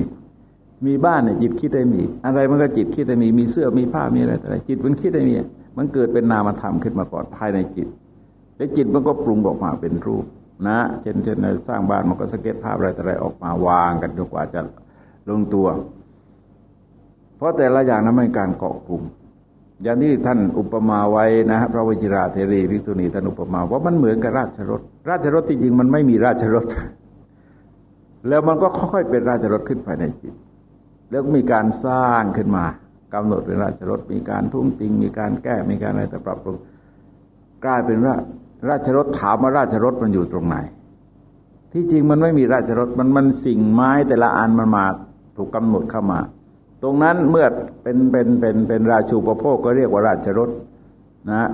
มีบ้านเนี่ยจิตคิดให้มี อะไรมันก็จิตคิดให้มี มีเสื้อมีผ้ามีอะไรอะไรจิตมันคิดให้มี มันเกิดเป็นนามธรรมขึ้นมาก่อนภายในจิต แล้วจิตมันก็ปรุงออกมาเป็นรูป นะเช่นเช่นในสร้างบ้านมันก็สเก็ตภาพอะไรต่ออะไรออกมาวางกันจนกว่าจะลงตัว เพราะแต่ละอย่างนั้นเป็นการเกาะกลุ่มอย่างที่ท่านอุปมาไว้นะพระวจิราเทรีภิกษุณีท่านอุปมาว่ามันเหมือนกับราชรถ ราชรถจริงๆมันไม่มีราชรถ แล้วมันก็ค่อยๆเป็นราชรถขึ้นภายในจิต แล้วมีการสร้างขึ้นมากำหนดเป็นราชรถมีการทุ่งติง มีการแก้มีการอะไรแต่ปรับปรุงกลายเป็นว่า ราชรถถามว่าราชรถมันอยู่ตรงไหน ที่จริงมันไม่มีราชรถมันมันสิ่งไม้แต่ละอันมันมาถูกกำหนดเข้ามา ตรงนั้นเมื่อเป็นเป็นเป็นเป็นราชูปโภคก็เรียกว่าราชรถนะ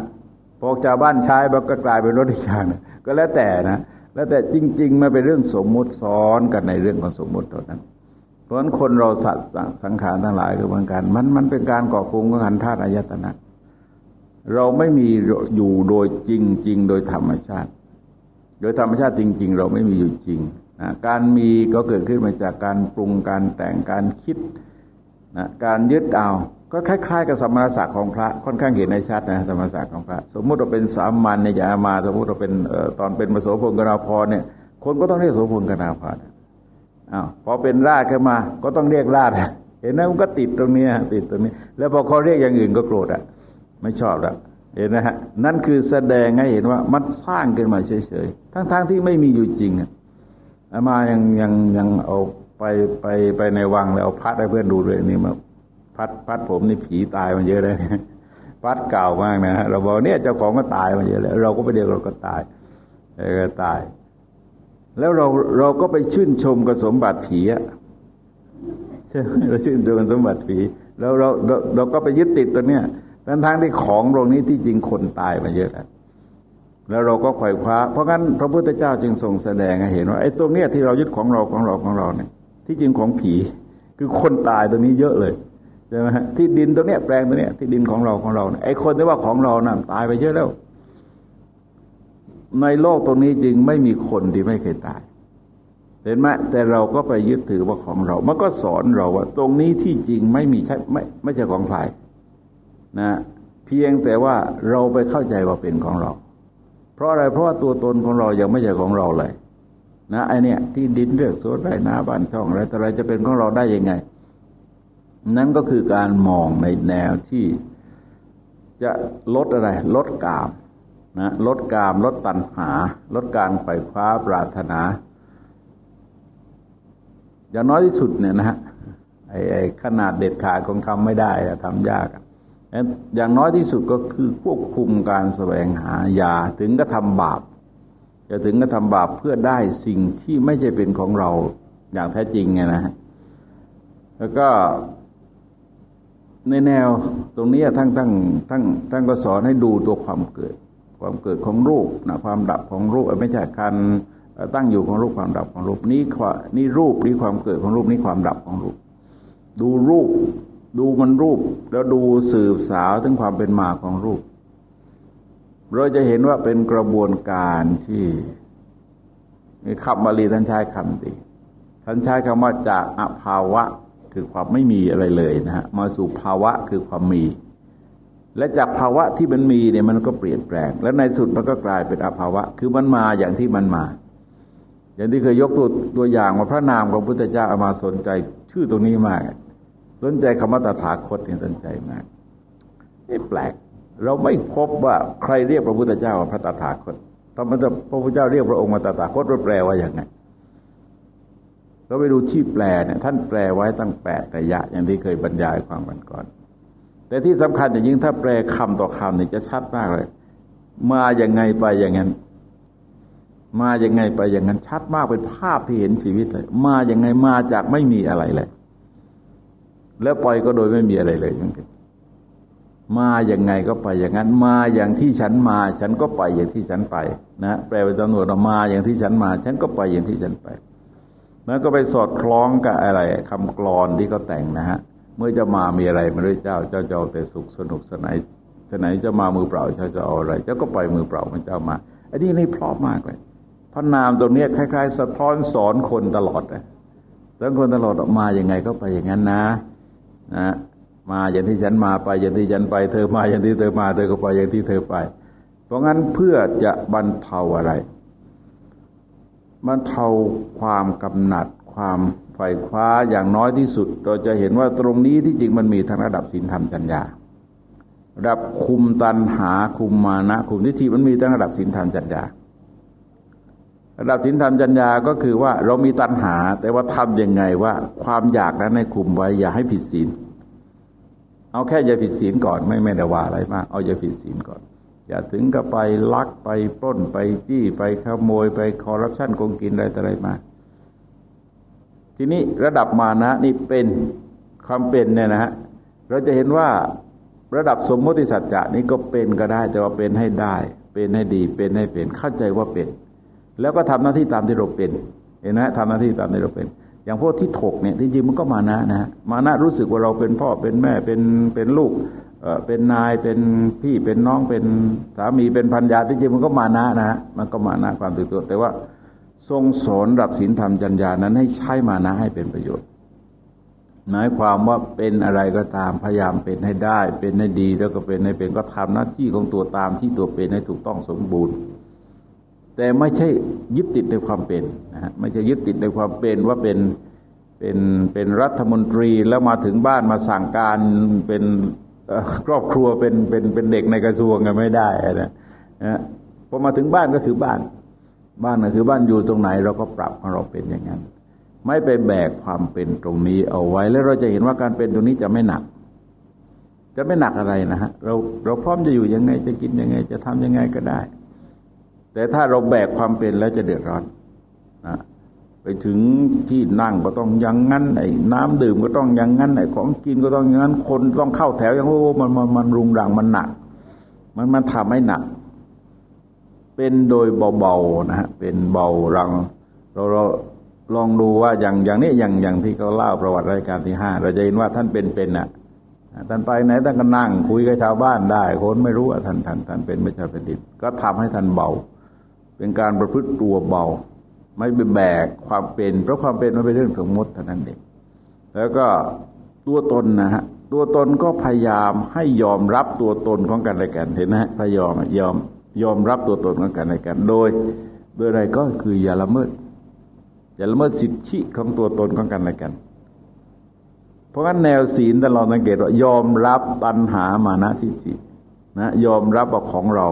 พอชาวบ้านใช้มันก็กลายเป็นรถอีกอย่างก็แล้วแต่นะแล้วแต่จริง ๆมาเป็นเรื่องสมมุติซ้อนกันในเรื่องของสมมุติเท่านั้น เพราะฉะนั้นคนเราสัตว์สังขารทั้งหลายก็เหมือนกัน มันมันเป็นการก่อคุมของขันธาตุอายตนะ เราไม่มีอยู่โดยจริงๆโดยธรรมชาติ โดยธรรมชาติจริง ๆ เราไม่มีอยู่จริงนะการมีก็เกิดขึ้นมาจากการปรุงการแต่งการคิดนะการยึดเอา ก็คล้ายๆ กับสมณศักดิ์ของพระค่อนข้างเห็นในชัดนะสมณศักดิ์ของพระ สมมุติเราเป็นสามัญเนี่ยอย่ามา สมมุติเราเป็นตอนเป็นมโสพลกนาพรเนี่ย คนก็ต้องเรียกโสพลกนาพรอ้าวพอเป็นราชขึ้นมา ก็ต้องเรียกราชเห็นไหมมันก็ติดตรงนี้ติดตรงนี้ แล้วพอเขาเรียกอย่างอื่นก็โกรธอะ ไม่ชอบแล้วเห็นไหมฮะนั่นคือแสดงให้เห็นว่ามันสร้างขึ้นมาเฉยๆทั้งๆทที่ไม่มีอยู่จริงอะมายังยังยังเอาไปไปไปในวังแล้วเอาพัดให้เพื่อนดูเลยนี่มาพัดพัดผมนี่ผีตายมาเยอะเลยพัดเก่ามากนะเราบอกเนี่ยเจ้าของก็ตายมาเยอะแล้วเราก็ไปเดียวเราก็ตายเออตาย แล้วเราเราก็ไปชื่นชมกับสมบัติผีอะใช่เราชื่นชมกับสมบัติผี แล้วเราเราเราก็ไปยึดติดตัวเนี้ย ทั้งทางที่ของตรงนี้ที่จริงคนตายมาเยอะแล้วแล้วเราก็ไขว่คว้า เพราะงั้นพระพุทธเจ้าจึงทรงแสดงให้เห็นว่าไอ้ตรงเนี้ยที่เรายึดของเราของเราของเราเนี่ย ที่จริงของผี คือคนตายตรงนี้เยอะเลยใช่ไหมฮะที่ดินตรงเนี้ยแปลงตรงเนี้ยที่ดินของเราของเราไอ้คนที่ว่าของเรานะ่ะตายไปเยอะแล้ว ในโลกตรงนี้จริงไม่มีคนที่ไม่เคยตายเห็นไหมแต่เราก็ไปยึดถือว่าของเรา มันก็สอนเราว่า ตรงนี้ที่จริงไม่มีใช่ไม่ไม่ใช่ของใคร นะเพียงแต่ว่าเราไปเข้าใจว่าเป็นของเรา เพราะอะไรเพราะว่าตัวตนของเรายังไม่ใช่ของเราเลยนะไอเนี้ยที่ดินเรื่องสวนไร่นาบ้านช่องอะไรแต่อะไรจะเป็นของเราได้ยังไง นั่นก็คือการมองในแนวที่จะลดอะไร ลดกามนะลดกามลดตัณหา ลดการไขว่คว้าปรารถนา อย่างน้อยที่สุดเนี่ยนะฮะไอ้ไอขนาดเด็ดขาดคงทำไม่ได้ทำยากอ อย่างน้อยที่สุดก็คือควบคุมการแสวงหายาถึงก็ทำบาปจะถึงก็ทำบาปเพื่อได้สิ่งที่ไม่ใช่เป็นของเราอย่างแท้จริงไงนะ แล้วก็ในแนวตรงนี้ทั้งทั้งทั้งทั้งก็สอนให้ดูตัวความเกิด ความเกิดของรูปนะความดับของรูปไม่ใช่การตั้งอยู่ของรูปความดับของรูปนี้นี่รูปนี้ความเกิดของรูปนี้ความดับของรูป ดูรูป ดูมันรูป แล้วดูสืบสาวถึงความเป็นมาของรูป เราจะเห็นว่าเป็นกระบวนการที่คำบาลีท่านใช้คำดีท่านใช้คำว่าจากอภาวะคือความไม่มีอะไรเลยนะฮะมาสู่ภาวะคือความมี และจากภาวะที่มันมีเนี่ยมันก็เปลี่ยนแปลง และในสุดมันก็กลายเป็นอภาวะ คือมันมาอย่างที่มันมา อย่างที่เคยยกตัวตัวอย่างว่าพระนามของพุทธเจ้าอามาสนใจ ชื่อตรงนี้มาก สนใจคำว่าตถาคตเนี่ยสนใจมากนี่แปลก เราไม่พบว่าใครเรียกพระพุทธเจ้าว่าพระตถาคตทำไมพระพุทธเจ้าเรียกพระองค์ว่าตถาคตแปลว่าอย่างไงเราไปดูที่แปลเนี่ยท่านแปลไว้ตั้งแปดระยะ อย่างที่เคยบรรยายความกันก่อน แต่ที่สำคัญอย่างยิ่งถ้าแปลคำต่อคำเนี่ยจะชัดมากเลย มาอย่างไงไปอย่างนั้น มาอย่างไงไปอย่างนั้นชัดมากเป็นภาพที่เห็นชีวิตเลย มาอย่างไงมาจากไม่มีอะไรเลย แล้วปล่อยก็โดยไม่มีอะไรเลยทั้งสิ้นมาอย่างไงก็ไปอย่างนั้น มาอย่างที่ฉันมา ฉันก็ไปอย่างที่ฉันไปนะแปลเป็นจำนวนมาอย่างที่ฉันมา ฉันก็ไปอย่างที่ฉันไปมันก็ไปสอดคล้องกับอะไรคำกรอนที่เขาแต่งนะฮะ เมื่อจะมามีอะไรมาด้วยเจ้า เจ้าจะเอาแต่สุขสนุกสนานสนานจะมามือเปล่าเจ้าจะเอาอะไร เจ้าก็ไปมือเปล่ามันเจ้ามาอันนี้นี่พร้อมมากเลยพระนามตรงนี้คล้าย ๆ สะท้อนสอนคนตลอดเลยสอนคนตลอดออกมาอย่างไงก็ไปอย่างนั้นนะ นะมาอย่างที่ฉันมาไปอย่างที่ฉันไป เธอมาอย่างที่เธอมา เธอก็ไปอย่างที่เธอไป เพราะงั้นเพื่อจะบรรเทาอะไรมันเทาความกำหนัดความไฟคว้าอย่างน้อยที่สุด เราจะเห็นว่าตรงนี้ที่จริงมันมีทั้งระดับศีลธรรมจัญญาระดับคุมตันหาคุมมานะ คุมทิฏฐิมันมีทั้งระดับศีลธรรมจัญญาระดับศีลธรรมจัญญาก็คือว่าเรามีตันหา แต่ว่าทำยังไงว่าความอยากนั้นในคุมไว้อย่าให้ผิดศีล เอาแค่อย่าผิดศีลก่อนไม่ไม่ได้ว่าอะไรมาก เอาอย่าผิดศีลก่อน อย่าถึงกับไปลักไปปล้นไปจี้ไปขโมยไปคอร์รัปชันโกงกินอะไรต่ออะไรมาทีนี้ระดับมานะนี่เป็นความเป็นเนี่ยนะฮะเราจะเห็นว่าระดับสมมติสัจจะนี้ก็เป็นก็ได้ แต่ว่าเป็นให้ได้ เป็นให้ดี เป็นให้เป็นเข้าใจว่าเป็น แล้วก็ทำหน้าที่ตามที่เราเป็น เห็นไหมทำหน้าที่ตามที่เราเป็น อย่างพวกที่ถกเนี่ยจริงๆมันก็มานะนะ มานะรู้สึกว่าเราเป็นพ่อเป็นแม่เป็นเป็นลูกเออเป็นนายเป็นพี่เป็นน้องเป็นสามีเป็นพันยาที่จริงมันก็มานะนะมันก็มานะความตื่นตัว แต่ว่าทรงสอนรับศีลธรรมจัญญานั้นให้ใช้มานะให้เป็นประโยชน์หมายความว่าเป็นอะไรก็ตามพยายามเป็นให้ได้ เป็นให้ดีแล้วก็เป็นให้เป็นก็ทำหน้าที่ของตัวตามที่ตัวเป็นให้ถูกต้องสมบูรณ์ แต่ไม่ใช่ยึดติดในความเป็นนะฮะไม่ใช่ยึดติดในความเป็นว่าเป็นเป็นเป็นรัฐมนตรีแล้วมาถึงบ้านมาสั่งการเป็นครอบครัวเป็นเป็นเป็นเด็กในกระทรวงกันไม่ได้นะนะพอมาถึงบ้านก็คือบ้าน บ้านก็คือบ้านอยู่ตรงไหน เราก็ปรับของเราเป็นอย่างนั้น ไม่ไปแบกความเป็นตรงนี้เอาไว้ แล้วเราจะเห็นว่าการเป็นตรงนี้จะไม่หนัก จะไม่หนักอะไรนะฮะเราเราพร้อมจะอยู่ยังไงจะกินยังไง จะทำยังไงก็ได้ แต่ถ้าเราแบกความเป็นแล้วจะเดือดร้อนนะไปถึงที่นั่งก็ต้องอย่างนั้นไอ้น้ำดื่มก็ต้องอย่างนั้นไอ้ของกินก็ต้องอย่างนั้น คนต้องเข้าแถวอย่างโอ้มันมันมันรุงรังมันหนัก มันมันทำให้หนัก เป็นโดยเบาๆนะฮะเป็นเบารัง เราเราลองดูว่าอย่างอย่างนี้อย่างอย่างที่เขาเล่าประวัติรายการที่ห้าเราจะเห็นว่าท่านเป็นเป็นอะท่านไปไหนท่านก็นั่งคุยกับชาวบ้านได้ คนไม่รู้ว่าท่านท่านท่านเป็นไม่ใช่เป็นดินก็ทำให้ท่านเบา เป็นการประพฤติตัวเบา ไม่ไปแบกความเป็นเพราะความเป็นมันเป็นเรื่องสมมติเท่านั้นเองแล้วก็ตัวตนนะฮะตัวตนก็พยายามให้ยอมรับตัวตนของกันและกันเห็นไหมพยายามยอมยอมรับตัวตนของกันและกัน โดย โดยอะไรก็คืออย่าละเมิดอย่าละเมิดสิทธิของตัวตนของกันและกัน เพราะงั้นแนวศีลตลอดสังเกตว่ายอมรับตัณหามานะทิฏฐินะยอมรับว่าของเรา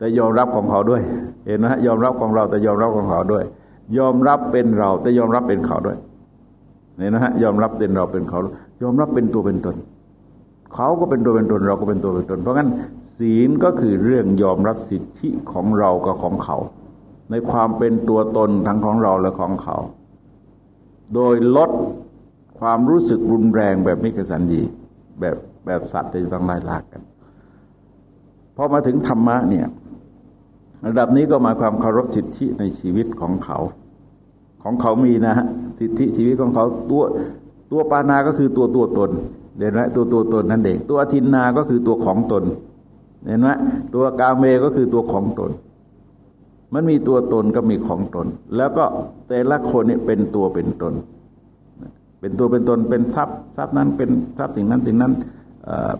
แต่ยอมรับของเขาด้วย เห็นไหมยอมรับของเราแต่ยอมรับของเขาด้วย ยอมรับเป็นเราแต่ยอมรับเป็นเขาด้วยเนี่ยนะฮะยอมรับเป็นเราเป็นเขา ยอมรับเป็นตัวเป็นตน เขาก็เป็นตัวเป็นตน เราก็เป็นตัวเป็นตน เพราะงั้นศีลก็คือเรื่องยอมรับสิทธิของเรากับของเขา ในความเป็นตัวตนทั้งของเราและของเขา โดยลดความรู้สึกรุนแรงแบบมิกสันยีแบบแบบสัตว์ที่ต้องไล่ลากกันพอมาถึงธรรมะเนี่ย ระดับนี้ก็หมายความเคารพสิทธิในชีวิตของเขา ของเขามีนะฮะสิทธิชีวิตของเขาตัวตัวปานาก็คือตัวตัวตนเห็นไหมตัวตัวตนนั่นเองตัวทินนาก็คือตัวของตนเห็นไหมตัวกาเมก็คือตัวของตน มันมีตัวตนก็มีของตน แล้วก็แต่ละคนเนี่ยเป็นตัวเป็นตน เป็นตัวเป็นตนเป็นทรัพย์ทรัพย์นั้นเป็นทรัพย์สิ่งนั้นสิ่งนั้น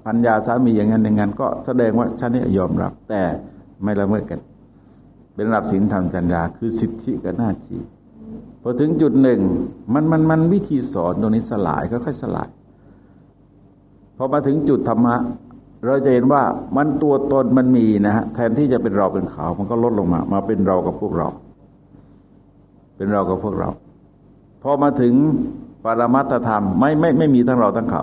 พัญญาสามีอย่างนั้นอย่างนั้นก็แสดงว่าฉันนี่ยอมรับ แต่ไม่ละเมิดกัน เป็นรับสินธรรมจัญญาคือสิทธิกับหน้าที่พอถึงจุดหนึ่งมันมันมันวิธีสอนตรงนี้สลายค่อยๆสลายพอมาถึงจุดธรรมะ เราจะเห็นว่ามันตัวตนมันมีนะฮะแทนที่จะเป็นเราเป็นเขามันก็ลดลงมา มาเป็นเรากับพวกเรา เป็นเรากับพวกเราพอมาถึงปรมัตธรรมไม่ไม่ไม่มีทั้งเราทั้งเขา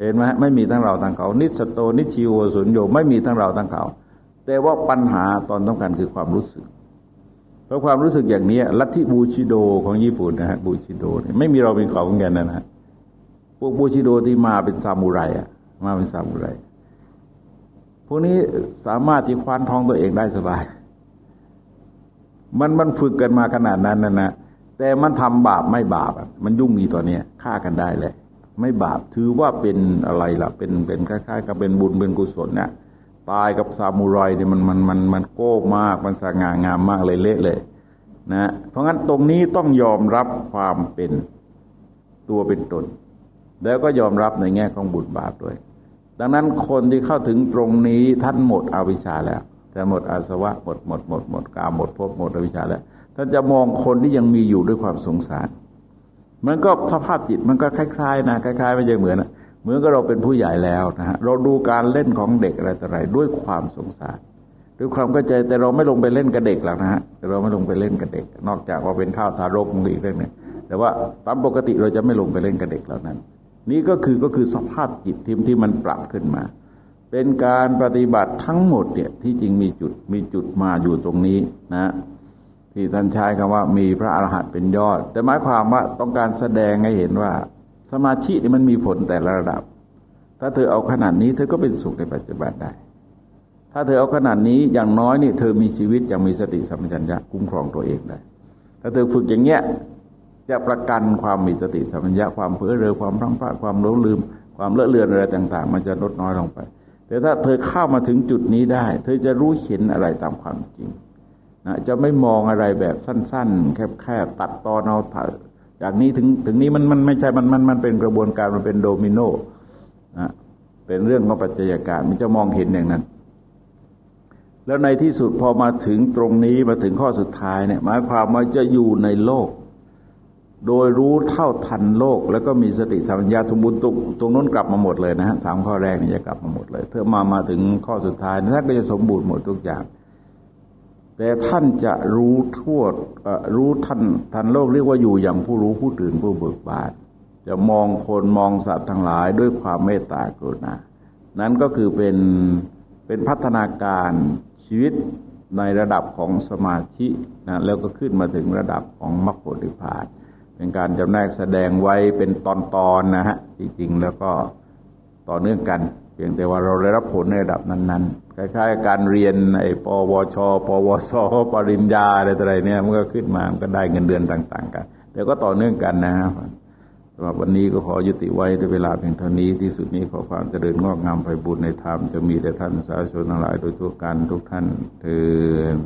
เห็นไหมไม่มีทั้งเราทั้งเขา นิสโตนิชิวสุญโยไม่มีทั้งเราทั้งเขา แต่ว่าปัญหาตอนต้องการคือความรู้สึก เพราะความรู้สึกอย่างนี้ลัทธิบูชิโดของญี่ปุ่นนะฮะบูชิโดไม่มีเราเป็นเขาเหมือนกันนะฮะพวกบูชิโดที่มาเป็นซามูไรอะมาเป็นซามูไรพวกนี้สามารถที่คว้านทองตัวเองได้สบาย มันมันฝึกกันมาขนาดนั้นนะนะแต่มันทำบาปไม่บาปมันยุ่งมีตัวเนี้ยฆ่ากันได้เลย ไม่บาปถือว่าเป็นอะไรล่ะ เป็นเป็นคล้ายๆกับเป็นบุญเป็นกุศลเนี่ย ตายกับซามูไรเนี่ยมันมันมันมันโก้มาก มันสง่างามมากเลยเละเลยนะเพราะงั้นตรงนี้ต้องยอมรับความเป็นตัวเป็นตน แล้วก็ยอมรับในแง่ของบุญบาปด้วย ดังนั้นคนที่เข้าถึงตรงนี้ท่านหมดอวิชชาแล้วจะหมดอาสวะหมดหมดหมดหมดกาหมดภพหมดอวิชชาแล้วท่านจะมองคนที่ยังมีอยู่ด้วยความสงสาร มันก็สภาพจิตมันก็คล้ายๆนะคล้ายๆไม่ใช่เหมือนนะ เหมือนกับเราเป็นผู้ใหญ่แล้วนะฮะเราดูการเล่นของเด็กอะไรต่ออะไรด้วยความสงสารด้วยความเข้าใจแต่เราไม่ลงไปเล่นกับเด็กหรอกนะฮะเราไม่ลงไปเล่นกับเด็ก นอกจากว่าเป็นข้าวทารกมันอีกเรื่องนึงแต่ว่าตามปกติเราจะไม่ลงไปเล่นกับเด็กเหล่านั้น นี่ก็คือก็คือสภาพจิตที่ที่มันปรับขึ้นมา เป็นการปฏิบัติทั้งหมดเนี่ยที่จริงมีจุดมีจุดมาอยู่ตรงนี้นะที่ท่านใช้คำว่ามีพระอรหันต์เป็นยอด แต่หมายความว่าต้องการแสดงให้เห็นว่า สมาธินี่มันมีผลแต่ละระดับ ถ้าเธอเอาขนาดนี้เธอก็เป็นสุขในปัจจุบันได้ ถ้าเธอเอาขนาดนี้อย่างน้อยนี่เธอมีชีวิตยังมีสติสัมปชัญญะคุ้มครองตัวเองได้ ถ้าเธอฝึกอย่างเงี้ยจะประกันความมีสติสัมปชัญญะความเพ้อเรอความพลั้งพลาดความหลงลืม ความเลอะเลือนอะไรต่าง ๆ มันจะลดน้อยลงไป แต่ถ้าเธอเข้ามาถึงจุดนี้ได้ เธอจะรู้เห็นอะไรตามความจริงนะจะไม่มองอะไรแบบสั้น ๆ แคบๆตัดตอนเอา จากนี้ถึงถึงนี้มันมันไม่ใช่มันมันมันเป็นกระบวนการมันเป็นโดมิโนนะเป็นเรื่องของปัจจัยการมันจะมองเห็นอย่างนั้น แล้วในที่สุดพอมาถึงตรงนี้มาถึงข้อสุดท้ายเนี่ย หมายความว่าจะอยู่ในโลก โดยรู้เท่าทันโลก แล้วก็มีสติสัมปชัญญะสมบูรณ์ตรงตรงนู้นกลับมาหมดเลยนะฮะสามข้อแรกนี่จะกลับมาหมดเลยเธอมามาถึงข้อสุดท้ายท่านก็จะสมบูรณ์หมดทุกอย่าง แต่ท่านจะรู้ทั่วรู้ท่านทันโลกเรียกว่าอยู่อย่างผู้รู้ผู้ตื่นผู้เบิกบานจะมองคนมองสัตว์ทั้งหลายด้วยความเมตตากรุณา นั้นก็คือเป็นเป็นพัฒนาการชีวิตในระดับของสมาธินะแล้วก็ขึ้นมาถึงระดับของมรรคผลิพาน เป็นการจำแนกแสดงไว้เป็นตอนๆนนะฮะจริงๆแล้วก็ต่อเนื่องกัน เพียงแต่ว่าเราได้รับผลในระดับนั้น ๆ คล้ายๆการเรียนไอ้ปวช ปวส ปริญญาอะไรต่ออะไรเนี่ยมันก็ขึ้นมา มันก็ได้เงินเดือนต่าง ๆ กัน แต่ก็ต่อเนื่องกันนะครับสำหรับวันนี้ก็ขอยุติไว้ด้วยเวลาเพียงเท่านี้ที่สุดนี้ขอความเจริญงอกงามไปบุญในธรรมจะมีแต่ท่านสาธุชนทั้งหลายโดยทั่วกันทุกท่านเถิด